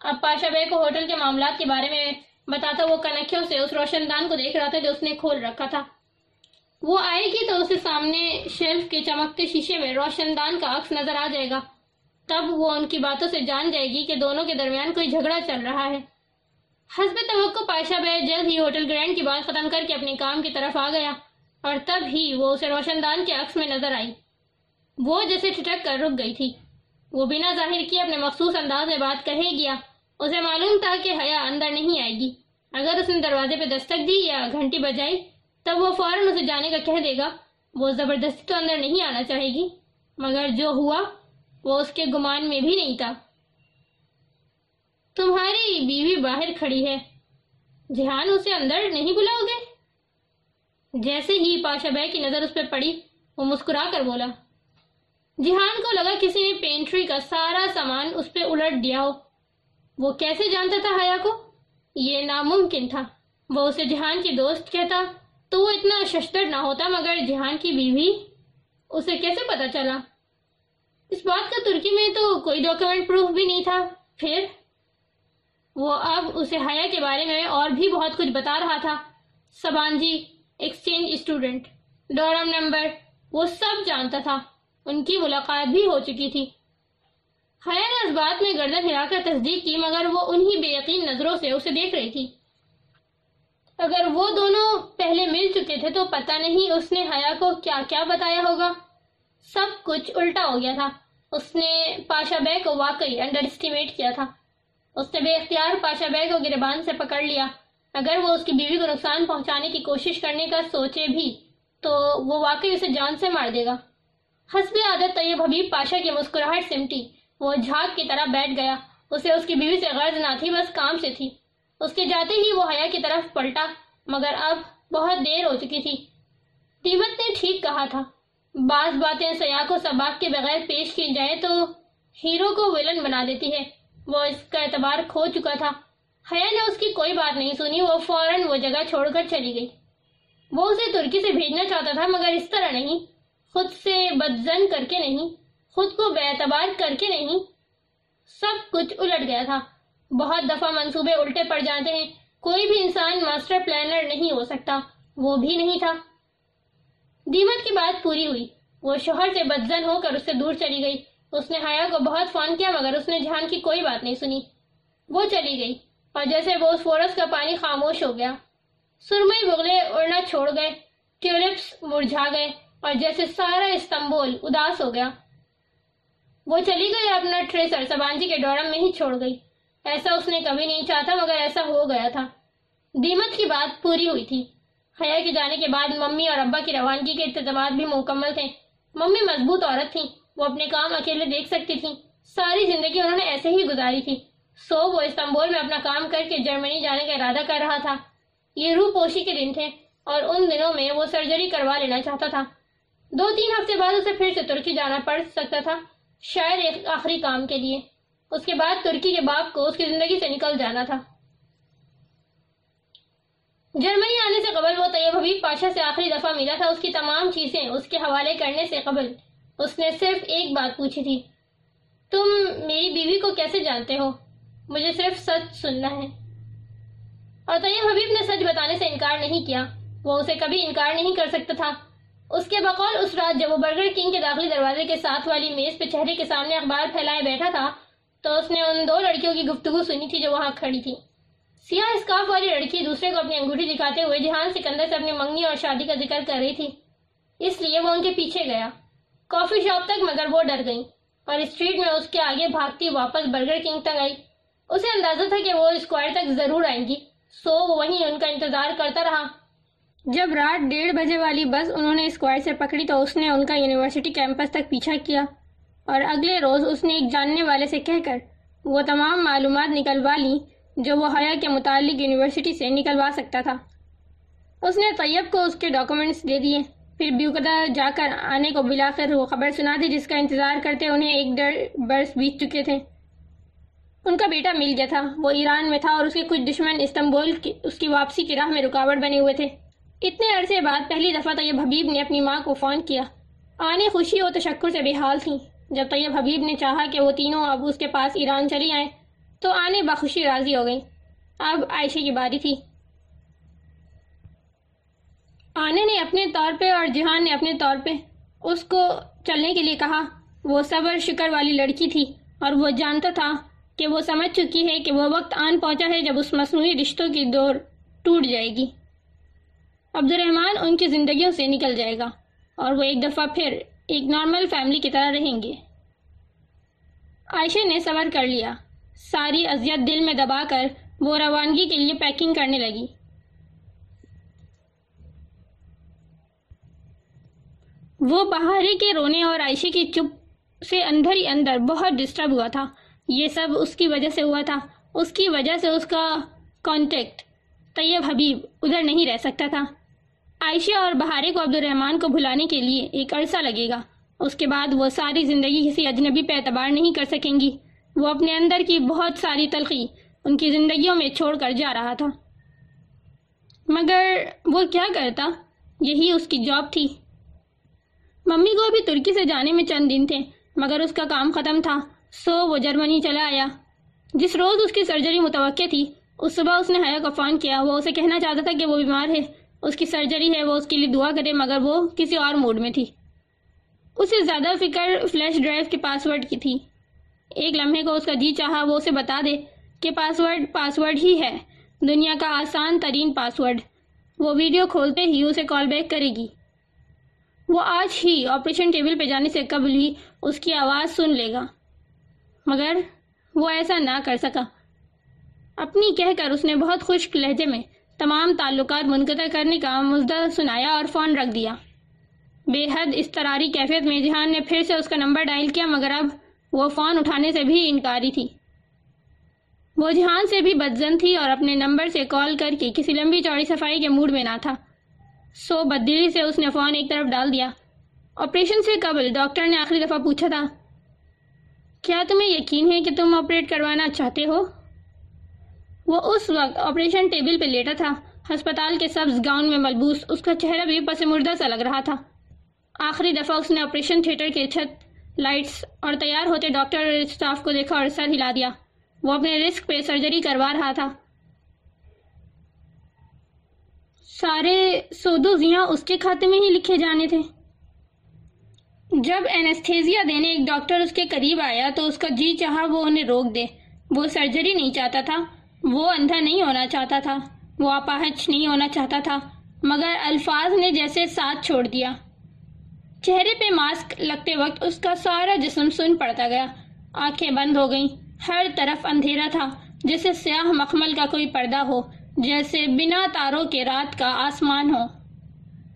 اب پاشا بے کو ہوٹل کے معاملات کے بارے میں بتاتا، وہ کنکھیوں سے اس روشن دان کو دیکھ رہا تھا جو اس نے کھول رکھا تھا۔ وہ آئے گی تو اسے سامنے شیلف کے چمکتے شیشے میں روشن دان کا عکس نظر آ جائے گا۔ تب وہ ان کی باتوں سے جان جائے گی کہ دونوں کے درمیان کوئی جھگڑا چل رہا ہے۔ حسب توقع پائشہ بے جلد ہی ہوٹل گرینڈ کی بات ختم کر کے اپنے کام کی طرف آ گیا اور تب ہی وہ اسے روشن دان کے عکس میں نظر آئی۔ وہ جیسے ٹھٹک کر رک گئی تھی۔ وہ بنا ظاہر کیے اپنے مخصوص انداز میں بات کہے گیا اسے معلوم تھا کہ حیا اندر نہیں آئے گی۔ اگر اس نے دروازے پہ دستک دی یا گھنٹی بجائی، تب وہ فوراً اسے جانے کا کہہ دے گا۔ وہ زبردستی تو اندر نہیں آنا چاہے گی، مگر جو ہوا وہ اس کے گمان میں بھی نہیں تھا۔ تمہاری بیوی باہر کھڑی ہے۔ جہان اسے اندر نہیں بلاؤ گے؟ جیسے ہی پاشا بے کی نظر اس پہ پڑی، وہ مسکرا کر بولا، جہان کو لگا کسی نے پینٹری کا سارا سامان اس پہ الٹ دیا ہو۔ وہ کیسے جانتا تھا حیا کو؟ یہ ناممکن تھا۔ وہ اسے جہان کی دوست کہتا تو وہ اتنا ششتر نہ ہوتا، مگر جہان کی بیوی اسے کیسے پتا چلا؟ اس بات کا ترکی میں تو کوئی ڈاکیومنٹ پروف بھی نہیں تھا۔ پھر وہ اب اسے حیا کے بارے میں اور بھی بہت کچھ بتا رہا تھا۔ Sabanci exchange student dorm number, وہ سب جانتا تھا۔ ان کی ملاقات بھی ہو چکی تھی۔ حیا نے اس بات میں گردن ہلا کر تصدیق کی، مگر وہ انہی بے یقین نظروں سے اسے دیکھ رہی تھی۔ اگر وہ دونوں پہلے مل چکے تھے تو پتہ نہیں اس نے حیا کو کیا کیا بتایا ہوگا۔ سب کچھ الٹا ہو گیا تھا۔ اس نے پاشا بے کو واقعی انڈر اسٹیمیٹ کیا تھا۔ اس نے بے اختیار پاشا بے کو گربان سے پکڑ لیا۔ اگر وہ اس کی بیوی کو نقصان پہنچانے کی کوشش کرنے کا سوچے بھی، تو وہ واقعی اسے جان سے مار دے گا۔ حسب عادت طیب حبیب پاشا کی مسکراہٹ سمٹی۔ وہ جھاگ کی طرح بیٹھ گیا۔ اسے اس کی بیوی سے غرض نہ تھی، بس کام سے تھی۔ اس کے جاتے ہی وہ حیا کی طرف پلٹا، مگر اب بہت دیر ہو چکی تھی۔ دیمت نے ٹھیک کہا تھا۔ بعض باتیں سیاح کو سباق کے بغیر پیش کی جائیں تو ہیرو کو ویلن بنا دیتی ہے۔ وہ اس کا اعتبار کھو چکا تھا۔ حیا نے اس کی کوئی بات نہیں سنی، وہ فوراً وہ جگہ چھوڑ کر چلی گئی۔ وہ اسے ترکی سے بھیجنا چاہتا تھا، مگر اس طرح نہیں۔ خود سے بدزن کر کے نہیں، خود کو بے اعتبار کر کے نہیں۔ سب کچھ الٹ گیا تھا۔ بہت دفعہ منصوبے الٹے پڑ جاتے ہیں۔ کوئی بھی انسان ماسٹر پلانر نہیں ہو سکتا، وہ بھی نہیں تھا۔ دیمت کی بات پوری ہوئی۔ وہ شوہر سے بدزن ہو کر اس سے دور چلی گئی۔ اس نے حیا کو بہت فون کیا مگر اس نے جہان کی کوئی بات نہیں سنی۔ وہ چلی گئی اور جیسے وہ اس فورس کا پانی خاموش ہو گیا۔ سرمئی بغلے اڑنا چھوڑ گئے۔ ٹیولپس مرجھا گئے اور جیسے سارا استنبول اداس ہو گیا۔ وہ چلی گئی اپنا ٹریسر سبانجی کے ڈورم میں ہی چھوڑ گئی۔ ایسا اس نے کبھی نہیں چاہتا مگر ایسا ہو گیا تھا۔ دیمت کی بات پوری ہوئی تھی۔ حیا کے جانے کے بعد ممی اور ابا کی روانگی کے انتظامات بھی مکمل تھے۔ ممی مضبوط عورت تھیں۔ وہ اپنے کام اکیلے دیکھ سکتی تھیں۔ ساری زندگی انہوں نے ایسے ہی گزاری تھی۔ سو وہ استنبول میں اپنا کام کر کے جرمنی جانے کا ارادہ کر رہا تھا۔ یہ روح پوشی کے دن تھے اور ان دنوں میں وہ سرجری کروا لینا چاہتا تھا۔ دو تین ہفتے بعد اسے پھر سے ترکی جانا پڑ سکتا تھا، شاید ایک آخری کام کے لیے۔ اس کے بعد ترکی کے باپ کو اس کی زندگی سے نکل جانا تھا۔ جرمنی آنے سے قبل وہ طیب حبیب پاشا سے آخری دفعہ ملا تھا۔ اس کی تمام چیزیں اس کے حوالے کرنے سے قبل اس نے صرف ایک بات پوچھی تھی۔ تم میری بیوی کو کیسے جانتے ہو؟ مجھے صرف سچ سننا ہے۔ اور طیب حبیب نے سچ بتانے سے انکار نہیں کیا۔ وہ اسے کبھی انکار نہیں کر سکتا تھا۔ اس کے بقول اس رات جب وہ برگر کنگ کے داخلی دروازے کے ساتھ والی میز پہ چہرے کے سامنے اخبار پھیلائے بیٹھا تھا، تو اس نے ان دو لڑکیوں کی گفتگو سنی تھی جو وہاں کھڑی تھی سیاہ اسکارف والی لڑکی دوسرے کو اپنی انگوٹھی دکھاتے ہوئے جہان سکندر سے اپنی منگنی اور شادی کا ذکر کر رہی تھی۔ اس لیے وہ ان کے پیچھے گیا۔ کافی شاپ تک مگر وہ ڈر گئی اور اسٹریٹ میں اس کے آگے بھاگتی واپس برگر کنگ تک آئی۔ اسے اندازہ تھا کہ وہ اسکوائر تک ضرور آئیں گی۔ سو وہ وہیں ان کا انتظار کرتا رہا۔ جب رات ڈیڑھ بجے والی بس انہوں نے اسکوائر سے پکڑی تو اس نے ان کا یونیورسٹی کیمپس تک پیچھا کیا اور اگلے روز اس نے ایک جاننے والے سے کہہ کر وہ تمام معلومات نکلوا لی جو وہ حیا کے متعلق یونیورسٹی سے نکلوا سکتا تھا۔ اس نے طیب کو اس کے ڈاکومنٹس دے دیے۔ پھر بیوکدہ جا کر آنے کو بلا کر وہ خبر سنا دی جس کا انتظار کرتے انہیں ایک ڈیڑھ برس بیت چکے تھے۔ ان کا بیٹا مل گیا تھا، وہ ایران میں تھا اور اس کے کچھ دشمن استنبول کی، اس کی واپسی کی راہ میں رکاوٹ بنے ہوئے تھے۔ اتنے عرصے بعد پہلی دفعہ طیب حبیب نے اپنی ماں کو فون کیا۔ آنے خوشی و تشکر سے بحال تھیں۔ جب طیب حبیب نے چاہا کہ وہ تینوں اب اس کے پاس ایران چلی آئیں، تو آنے بخوشی راضی ہو گئی اب عائشہ کی باری تھی۔ آنے نے اپنے طور پہ اور جہان نے اپنے طور پہ اس کو چلنے کے لیے کہا۔ وہ صبر شکر والی لڑکی تھی اور وہ جانتا تھا کہ وہ سمجھ چکی ہے کہ وہ وقت آن پہنچا ہے جب اس مصنوعی رشتوں کی دور ٹوٹ جائے گی۔ عبد الرحمن ان کی زندگیوں سے نکل جائے گا اور وہ ایک دفعہ پھر ایک نارمل فیملی کی طرح رہیں گے۔ عائشہ نے صبر کر لیا۔ ساری اذیت دل میں دبا کر وہ روانگی کے لیے پیکنگ کرنے لگی۔ وہ بہاری کے رونے اور عائشہ کی چپ سے اندر ہی اندر بہت ڈسٹرب ہوا تھا۔ یہ سب اس کی وجہ سے ہوا تھا۔ اس کی وجہ سے اس کا کانٹیکٹ طیب حبیب ادھر نہیں رہ سکتا تھا۔ عائشہ اور بہارے کو عبد الرحمن کو بھلانے کے لیے ایک عرصہ لگے گا۔ اس کے بعد وہ ساری زندگی کسی اجنبی پہ اعتبار نہیں کر سکیں گی۔ وہ اپنے اندر کی بہت ساری تلخی ان کی زندگیوں میں چھوڑ کر جا رہا تھا۔ مگر وہ کیا کرتا؟ یہی اس کی جاب تھی۔ ممی کو ابھی ترکی سے جانے میں چند دن تھے، مگر اس کا کام ختم تھا، سو وہ جرمنی چلا آیا۔ جس روز اس کی سرجری متوقع تھی، اس صبح اس نے حیا کو فون کیا، وہ اسے کہنا چاہتا تھا کہ وہ بیمار ہے۔ اس کی سرجری ہے، وہ اس کے لیے دعا کرے، مگر وہ کسی اور موڈ میں تھی۔ اسے زیادہ فکر فلیش ڈرائیو کے پاسورڈ کی تھی۔ ایک لمحے کو اس کا جی چاہا، وہ اسے بتا دے کہ پاسورڈ پاسورڈ ہی ہے۔ دنیا کا آسان ترین پاسورڈ وہ ویڈیو کھولتے ہی اسے کال بیک کرے گی۔ وہ آج ہی آپریشن ٹیبل پہ جانے سے قبل ہی اس کی آواز سن لے گا۔ مگر وہ ایسا نہ کر سکا۔ اپنی کہہ کر اس نے بہت خشک لہجے میں تمام تعلقات منقطع کرنے کا مزدہ سنایا اور فون رکھ دیا۔ بے حد استراری کیفیت میں جہان نے پھر سے اس کا نمبر ڈائل کیا، مگر اب وہ فون اٹھانے سے بھی انکاری تھی۔ وہ جہان سے بھی بدزن تھی اور اپنے نمبر سے کال کر کے کسی لمبی چوڑی صفائی کے موڈ میں نہ تھا۔ سو بددلی سے اس نے فون ایک طرف ڈال دیا۔ آپریشن سے قبل ڈاکٹر نے آخری دفعہ پوچھا تھا، کیا تمہیں یقین ہے کہ تم آپریٹ کروانا چاہتے ہو؟ وہ اس وقت آپریشن ٹیبل پہ لیٹا تھا۔ ہسپتال کے سبز گاؤن میں ملبوس، اس کا چہرہ بھی پس مردہ سا لگ رہا تھا۔ آخری دفعہ اس نے آپریشن تھیٹر کے چھت لائٹس اور تیار ہوتے ڈاکٹر اور اسٹاف کو دیکھا اور سر ہلا دیا۔ وہ اپنے رسک پہ سرجری کروا رہا تھا۔ سارے سودوزیاں اس کے کھاتے میں ہی لکھے جانے تھے۔ جب اینستھیزیا دینے ایک ڈاکٹر اس کے قریب آیا تو اس کا جی چاہا وہ انہیں روک دے۔ وہ سرجری نہیں چاہتا تھا، وہ اندھا نہیں ہونا چاہتا تھا، وہ اپاہج نہیں ہونا چاہتا تھا، مگر الفاظ نے جیسے ساتھ چھوڑ دیا۔ چہرے پہ ماسک لگتے وقت اس کا سارا جسم سن پڑتا گیا۔ آنکھیں بند ہو گئیں۔ ہر طرف اندھیرا تھا، جیسے سیاہ مخمل کا کوئی پردہ ہو۔ جیسے بنا تاروں کے رات کا آسمان ہو۔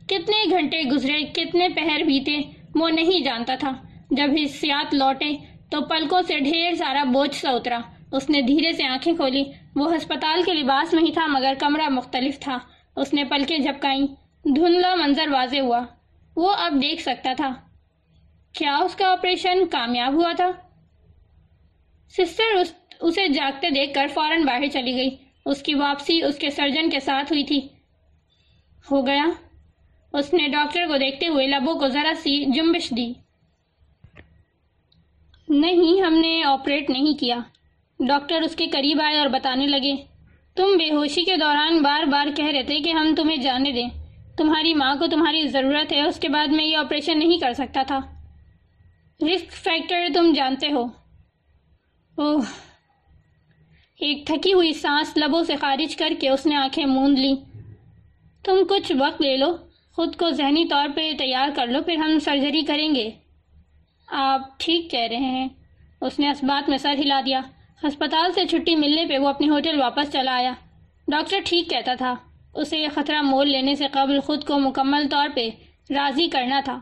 کتنے گھنٹے گزرے، کتنے پہر بیتے، وہ نہیں جانتا تھا۔ جب حصیات لوٹے تو پلکوں سے ڈھیر سارا بوجھ سا اترا۔ اس نے دھیرے سے آنکھیں کھولی۔ وہ ہسپتال کے لباس میں ہی تھا، مگر کمرہ مختلف تھا۔ اس نے پلکیں جھپکائیں۔ دھندلا منظر واضح ہوا۔ وہ اب دیکھ سکتا تھا۔ کیا اس کا آپریشن کامیاب ہوا تھا؟ سسٹر اسے جاگتے دیکھ کر فوراً باہر چلی گئی۔ اس کی واپسی اس کے سرجن کے ساتھ ہوئی تھی۔ ہو گیا۔ اس نے ڈاکٹر کو دیکھتے ہوئے لبوں کو ذرا سی جنبش دی۔ نہیں، ہم نے آپریٹ نہیں کیا۔ ڈاکٹر اس کے قریب آئے اور بتانے لگے، تم بے ہوشی کے دوران بار بار کہہ رہے تھے کہ ہم تمہیں جانے دیں۔ تمہاری ماں کو تمہاری ضرورت ہے، اس کے بعد میں یہ آپریشن نہیں کر سکتا تھا۔ رسک فیکٹر تم جانتے ہو۔ اوہ۔ ایک تھکی ہوئی سانس لبوں سے خارج کر کے اس نے آنکھیں موند لی تم کچھ وقت لے لو، خود کو ذہنی طور پہ تیار کر لو، پھر ہم سرجری کریں گے۔ آپ ٹھیک کہہ رہے ہیں۔ اس نے اس بات میں سر ہلا دیا۔ ہسپتال سے چھٹی ملنے پہ وہ اپنے ہوٹل واپس چلا آیا۔ ڈاکٹر ٹھیک کہتا تھا۔ اسے یہ خطرہ مول لینے سے قبل خود کو مکمل طور پہ راضی کرنا تھا۔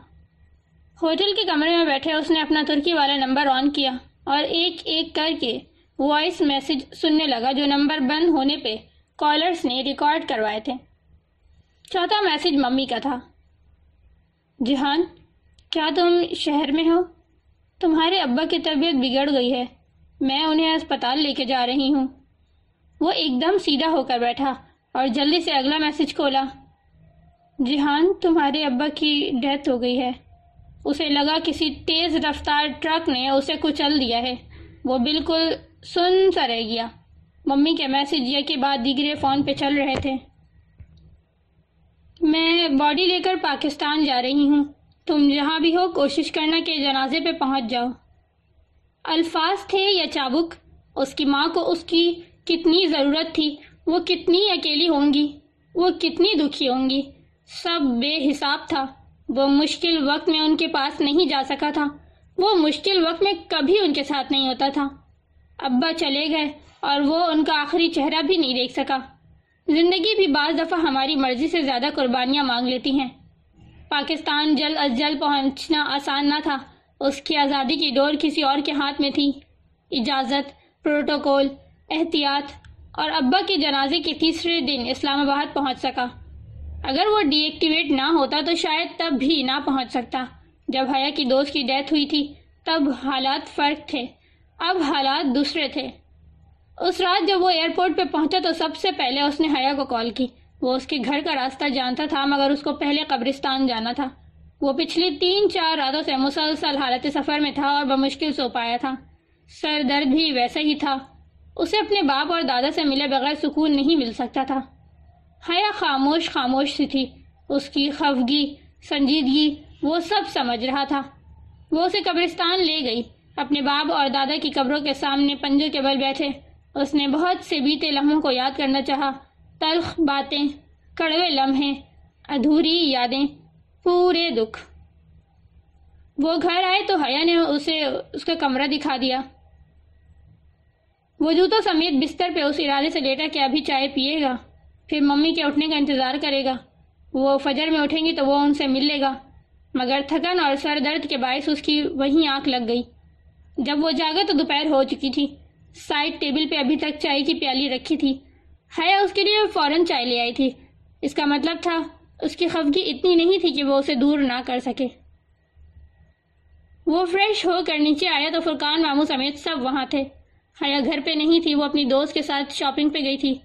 ہوٹل کے کمرے میں بیٹھے اس نے اپنا ترکی والا نمبر آن کیا اور ایک ایک کر کے وائس میسج سننے لگا جو نمبر بند ہونے پہ کالرز نے ریکارڈ کروائے تھے۔ چوتھا میسج ممی کا تھا۔ جہان، کیا تم شہر میں ہو؟ تمہارے ابا کی طبیعت بگڑ گئی ہے۔ میں انہیں اسپتال لے کے جا رہی ہوں۔ وہ ایک دم سیدھا ہو کر بیٹھا اور جلدی سے اگلا میسج کھولا۔ جہان، تمہارے ابا کی ڈیتھ ہو گئی ہے۔ اسے لگا کسی تیز رفتار ٹرک نے اسے کچل دیا ہے۔ وہ بالکل سن سا رہ گیا۔ ممی کے میسج یہ کے بعد دیگرے فون پہ چل رہے تھے۔ میں باڈی لے کر پاکستان جا رہی ہوں۔ تم جہاں بھی ہو، کوشش کرنا کہ جنازے پہ پہنچ جاؤ۔ الفاظ تھے یا چابک؟ اس کی ماں کو اس کی کتنی ضرورت تھی۔ وہ کتنی اکیلی ہوں گی؟ وہ کتنی دکھی ہوں گی؟ سب بے حساب تھا۔ وہ مشکل وقت میں ان کے پاس نہیں جا سکا تھا۔ وہ مشکل وقت میں کبھی ان کے ساتھ نہیں ہوتا تھا۔ ابا چلے گئے اور وہ ان کا آخری چہرہ بھی نہیں دیکھ سکا۔ زندگی بھی بعض دفعہ ہماری مرضی سے زیادہ قربانیاں مانگ لیتی ہیں۔ پاکستان جلد از جلد پہنچنا آسان نہ تھا۔ اس کی آزادی کی ڈور کسی اور کے ہاتھ میں تھی۔ اجازت، پروٹوکول، احتیاط اور ابا کے جنازے کے تیسرے دن اسلام آباد پہنچ سکا۔ اگر وہ ڈی ایکٹیویٹ نہ ہوتا تو شاید تب بھی نہ پہنچ سکتا۔ جب حیا کی دوست کی ڈیتھ ہوئی تھی، تب حالات فرق تھے۔ اب حالات دوسرے تھے۔ اس رات جب وہ ایئرپورٹ پہ پہنچا تو سب سے پہلے اس نے حیا کو کال کی۔ وہ اس کے گھر کا راستہ جانتا تھا، مگر اس کو پہلے قبرستان جانا تھا۔ وہ پچھلی تین چار راتوں سے مسلسل حالت سفر میں تھا اور بمشکل سو پایا تھا۔ سر درد بھی ویسا ہی تھا۔ اسے اپنے باپ اور دادا سے ملے بغیر سکون نہیں مل سکتا تھا۔ حیا خاموش خاموش سی تھی۔ اس کی خفگی، سنجیدگی، وہ سب سمجھ رہا تھا۔ وہ اسے قبرستان لے گئی۔ اپنے باپ اور دادا کی قبروں کے سامنے پنجوں کے بل بیٹھے۔ اس نے بہت سے بیتے لمحوں کو یاد کرنا چاہا۔ تلخ باتیں، کڑوے لمحے، ادھوری یادیں، پورے دکھ۔ وہ گھر آئے تو حیا نے اسے، اس کا کمرہ دکھا دیا۔ وہ جوتوں سمیت بستر پہ اس ارادے سے لیٹا کہ ابھی چائے پیے گا، پھر ممی کے اٹھنے کا انتظار کرے گا۔ وہ فجر میں اٹھیں گی تو وہ ان سے مل لے گا۔ مگر تھکن اور سر درد کے باعث اس کی وہیں آنکھ لگ گئی۔ جب وہ جاگا تو دوپہر ہو چکی تھی۔ سائڈ ٹیبل پہ ابھی تک چائے کی پیالی رکھی تھی۔ حیا اس کے لیے فوراً چائے لے آئی تھی۔ اس کا مطلب تھا، اس کی خفگی اتنی نہیں تھی کہ وہ اسے دور نہ کر سکے۔ وہ فریش ہو کر نیچے آیا تو فرقان ماموں سمیت سب وہاں تھے۔ حیا گھر پہ نہیں تھی، وہ اپنی دوست کے ساتھ شاپنگ پہ گئی تھی۔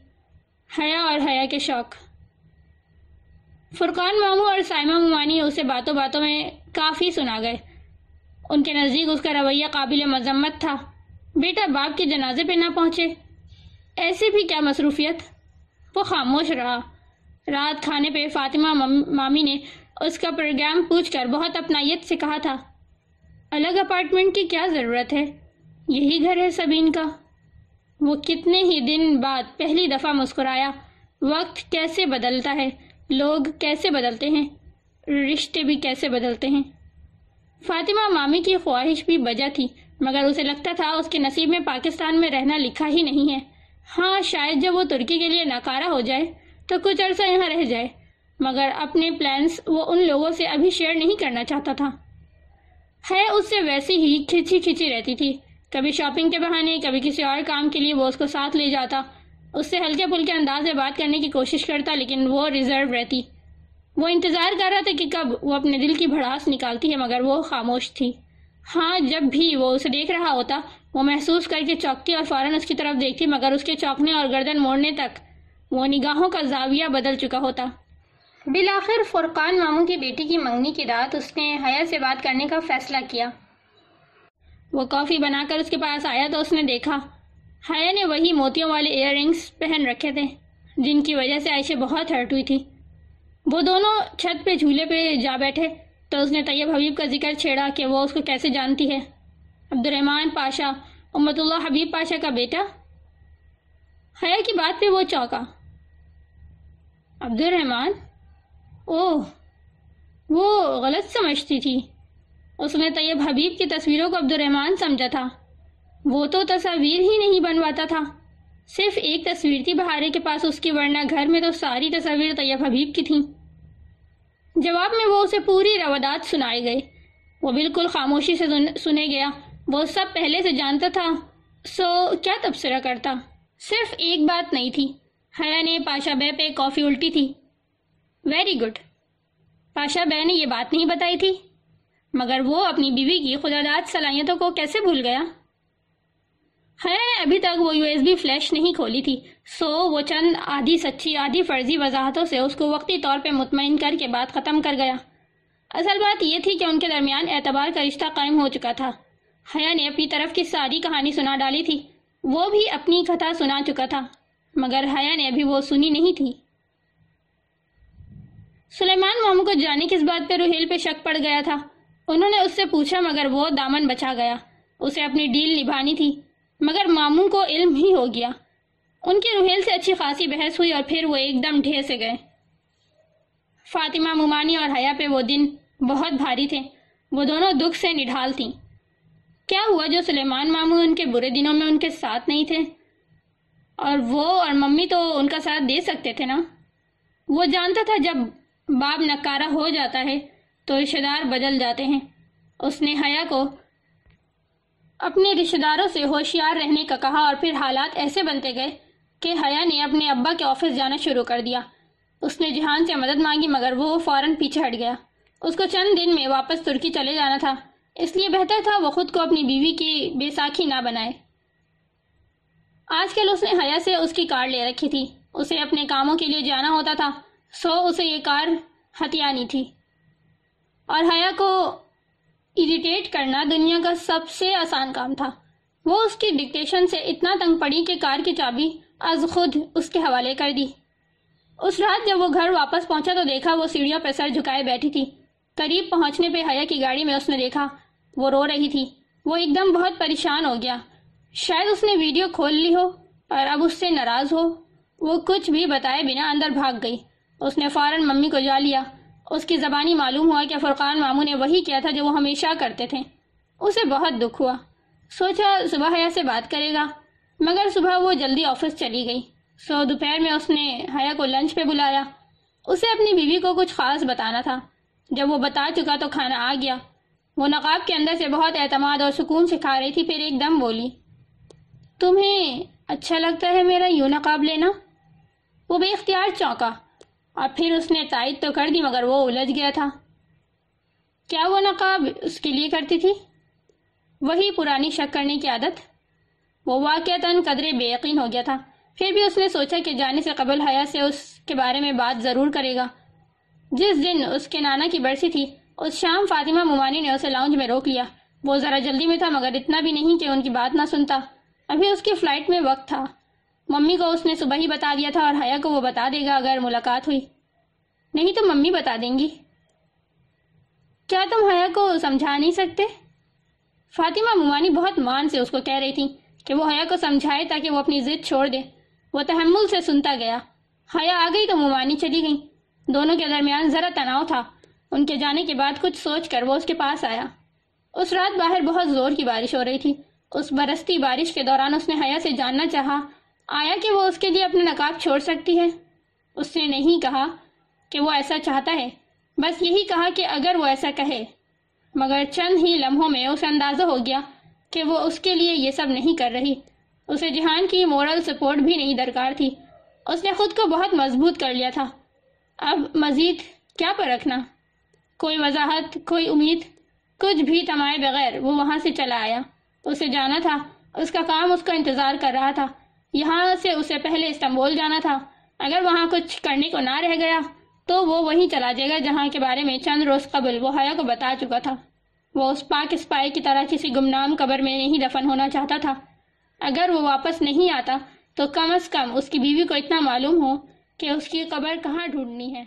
حیا اور حیا کے شوق۔ فرقان ماموں اور سائمہ ممانی اسے باتوں باتوں میں کافی سنا گئے۔ ان کے نزدیک اس کا رویہ قابل مذمت تھا۔ بیٹا باپ کے جنازے پہ نہ پہنچے۔ ایسی بھی کیا مصروفیت؟ وہ خاموش رہا۔ رات کھانے پہ فاطمہ مامی نے اس کا پروگرام پوچھ کر بہت اپنائیت سے کہا تھا۔ الگ اپارٹمنٹ کی کیا ضرورت ہے؟ یہی گھر ہے سبین کا۔ وہ کتنے ہی دن بعد پہلی دفعہ مسکرایا۔ وقت کیسے بدلتا ہے؟ لوگ کیسے بدلتے ہیں؟ رشتے بھی کیسے بدلتے ہیں؟ فاطمہ مامی کی خواہش بھی بجا تھی، مگر اسے لگتا تھا اس کے نصیب میں پاکستان میں رہنا لکھا ہی نہیں ہے۔ ہاں شاید جب وہ ترکی کے لیے ناکارہ ہو جائے تو کچھ عرصہ یہاں رہ جائے، مگر اپنے پلانس وہ ان لوگوں سے ابھی شیئر نہیں کرنا چاہتا تھا۔ ہے، اس سے ویسی ہی کھچی کھچی رہتی تھی۔ کبھی شاپنگ کے بہانے، کبھی کسی اور کام کے لیے وہ اس کو ساتھ لے جاتا۔ اس سے ہلکے پھلکے انداز میں بات کرنے کی کوشش کرتا، لیکن وہ ریزرو رہتی۔ وہ انتظار کر رہا تھا کہ کب وہ اپنے دل کی بھڑاس نکالتی ہے، مگر وہ خاموش تھی۔ ہاں جب بھی وہ اسے دیکھ رہا ہوتا، وہ محسوس کر کے چوکتی اور فوراً اس کی طرف دیکھتی، مگر اس کے چوکنے اور گردن موڑنے تک وہ نگاہوں کا زاویہ بدل چکا ہوتا۔ بالآخر، فرقان ماموں کی بیٹی کی منگنی کی رات اس نے حیا سے بات کرنے کا فیصلہ کیا۔ وہ کافی بنا کر اس کے پاس آیا تو اس نے دیکھا، حیا نے وہی موتیوں والے ایئر رنگس پہن رکھے تھے، جن کی وجہ سے عائشہ بہت ہرٹ ہوئی تھی۔ وہ دونوں چھت پہ جھولے پہ جا بیٹھے۔ تو اس نے طیب حبیب کا ذکر چھیڑا کہ وہ اس کو کیسے جانتی ہے۔ عبد الرحمن پاشا، امت اللہ حبیب پاشا کا بیٹا؟ حیا کی بات پہ وہ چوکا عبد الرحمن اوہ، وہ غلط سمجھتی تھی۔ اس نے طیب حبیب کی تصویروں کو عبد الرحمن سمجھا تھا۔ وہ تو تصاویر ہی نہیں بنواتا تھا۔ صرف ایک تصویر تھی بہارے کے پاس، اس کی ورنہ گھر میں تو ساری تصاویر طیب حبیب کی تھیں۔ جواب میں وہ اسے پوری روادات سنائے گئے۔ وہ بالکل خاموشی سے سنے گیا۔ وہ سب پہلے سے جانتا تھا۔ سو کیا تبصرہ کرتا۔ صرف ایک بات نہیں تھی۔ حیا نے پاشا بے پہ کافی الٹی تھی۔ ویری گڈ پاشا بے نے یہ بات نہیں بتائی تھی۔ مگر وہ اپنی بیوی کی خدا داد صلاحیتوں کو کیسے بھول گیا؟ حیا نے ابھی تک وہ یو ایس بی فلیش نہیں کھولی تھی۔ سو وہ چند آدھی سچی، آدھی فرضی وضاحتوں سے اس کو وقتی طور پہ مطمئن کر کے بات ختم کر گیا۔ اصل بات یہ تھی کہ ان کے درمیان اعتبار کا رشتہ قائم ہو چکا تھا۔ حیا نے اپنی طرف کی ساری کہانی سنا ڈالی تھی۔ وہ بھی اپنی کتھا سنا چکا تھا، مگر حیا نے ابھی وہ سنی نہیں تھی۔ سلیمان مامو کو جانے کس بات پہ روحیل پہ شک پڑ گیا تھا۔ انہوں نے اس سے پوچھا، مگر وہ دامن بچا گیا۔ اسے اپنی ڈیل نبھانی تھی۔ مگر ماموں کو علم ہی ہو گیا۔ ان کی روحیل سے اچھی خاصی بحث ہوئی اور پھر وہ ایک دم ڈھے سے گئے۔ فاطمہ ممانی اور حیا پہ وہ دن بہت بھاری تھے۔ وہ دونوں دکھ سے نڈھال تھیں۔ کیا ہوا جو سلیمان ماموں ان کے برے دنوں میں ان کے ساتھ نہیں تھے؟ اور وہ اور ممی تو ان کا ساتھ دے سکتے تھے نا؟ وہ جانتا تھا جب باب نکارہ ہو جاتا ہے تو رشتہ دار بدل جاتے ہیں۔ اس نے حیا کو اپنے رشتہ داروں سے ہوشیار رہنے کا کہا اور پھر حالات ایسے بنتے گئے کہ حیا نے اپنے ابا کے آفس جانا شروع کر دیا۔ اس نے جہان سے مدد مانگی مگر وہ فوراً پیچھے ہٹ گیا۔ اس کو چند دن میں واپس ترکی چلے جانا تھا۔ اس لیے بہتر تھا وہ خود کو اپنی بیوی کی بے ساکھی نہ بنائے۔ آج کل اس نے حیا سے اس کی کار لے رکھی تھی۔ اسے اپنے کاموں کے لیے جانا ہوتا تھا۔ سو اسے یہ کار ہتھیانی تھی۔ اور حیا کو اریٹیٹ کرنا دنیا کا سب سے آسان کام تھا۔ وہ اس کی ڈکٹیشن سے اتنا تنگ پڑی کہ کار کی چابی از خود اس کے حوالے کر دی۔ اس رات جب وہ گھر واپس پہنچا تو دیکھا وہ سیڑھیوں پہ سر جھکائے بیٹھی تھی۔ قریب پہنچنے پہ حیا کی گاڑی میں اس نے دیکھا وہ رو رہی تھی۔ وہ ایک دم بہت پریشان ہو گیا۔ شاید اس نے ویڈیو کھول لی ہو اور اب اس سے ناراض ہو۔ وہ کچھ بھی بتائے بنا اندر بھاگ گئی۔ اس نے فوراً ممی کو جا لیا۔ اس کی زبانی معلوم ہوا کہ فرقان ماموں نے وہی کیا تھا جو وہ ہمیشہ کرتے تھے۔ اسے بہت دکھ ہوا۔ سوچا صبح حیا سے بات کرے گا، مگر صبح وہ جلدی آفس چلی گئی۔ سو دوپہر میں اس نے حیا کو لنچ پہ بلایا۔ اسے اپنی بیوی کو کچھ خاص بتانا تھا۔ جب وہ بتا چکا تو کھانا آ گیا۔ وہ نقاب کے اندر سے بہت اعتماد اور سکون سے کھا رہی تھی، پھر ایک دم بولی، تمہیں اچھا لگتا ہے میرا یوں نقاب لینا؟ وہ بے اختیار چونکا۔ اور پھر اس نے تائید تو کر دی مگر وہ الجھ گیا تھا۔ کیا وہ نقاب اس کے لیے کرتی تھی؟ وہی پرانی شک کرنے کی عادت۔ وہ واقعتاً قدرے بے یقین ہو گیا تھا۔ پھر بھی اس نے سوچا کہ جانے سے قبل حیا سے اس کے بارے میں بات ضرور کرے گا۔ جس دن اس کے نانا کی برسی تھی، اس شام فاطمہ ممانی نے اسے لاؤنج میں روک لیا۔ وہ ذرا جلدی میں تھا مگر اتنا بھی نہیں کہ ان کی بات نہ سنتا۔ ابھی اس کی فلائٹ میں وقت تھا۔ ممی کو اس نے صبح ہی بتا دیا تھا اور حیا کو وہ بتا دے گا اگر ملاقات ہوئی۔ نہیں تو ممی بتا دیں گی۔ کیا تم حیا کو سمجھا نہیں سکتے؟ فاطمہ ممانی بہت مان سے اس کو کہہ رہی تھی کہ وہ حیا کو سمجھائے تاکہ وہ اپنی ضد چھوڑ دے۔ وہ تحمل سے سنتا گیا۔ حیا آ گئی تو ممانی چلی گئی دونوں کے درمیان ذرا تناؤ تھا۔ ان کے جانے کے بعد کچھ سوچ کر وہ اس کے پاس آیا۔ اس رات باہر بہت زور کی بارش ہو رہی تھی۔ اس برستی بارش کے دوران اس نے حیا سے جاننا چاہا۔ آیا کہ وہ اس کے لیے اپنے نقاب چھوڑ سکتی ہے؟ اس نے نہیں کہا کہ وہ ایسا چاہتا ہے۔ بس یہی کہا کہ اگر وہ ایسا کہے۔ مگر چند ہی لمحوں میں اسے اندازہ ہو گیا کہ وہ اس کے لیے یہ سب نہیں کر رہی۔ اسے جہان کی مورل سپورٹ بھی نہیں درکار تھی۔ اس نے خود کو بہت مضبوط کر لیا تھا۔ اب مزید کیا پر رکھنا کوئی وضاحت، کوئی امید؟ کچھ بھی تمائے بغیر وہ وہاں سے چلا آیا۔ اسے جانا تھا۔ اس کا کام اس کا انتظار کر رہا تھا۔ یہاں سے اسے پہلے استنبول جانا تھا۔ اگر وہاں کچھ کرنے کو نہ رہ گیا، تو وہ وہیں چلا جائے گا جہاں کے بارے میں چند روز قبل وہ حیا کو بتا چکا تھا۔ وہ اس پاک اسپائی کی طرح کسی گمنام قبر میں نہیں دفن ہونا چاہتا تھا۔ اگر وہ واپس نہیں آتا، تو کم از کم اس کی بیوی کو اتنا معلوم ہو کہ اس کی قبر کہاں ڈھونڈنی ہے۔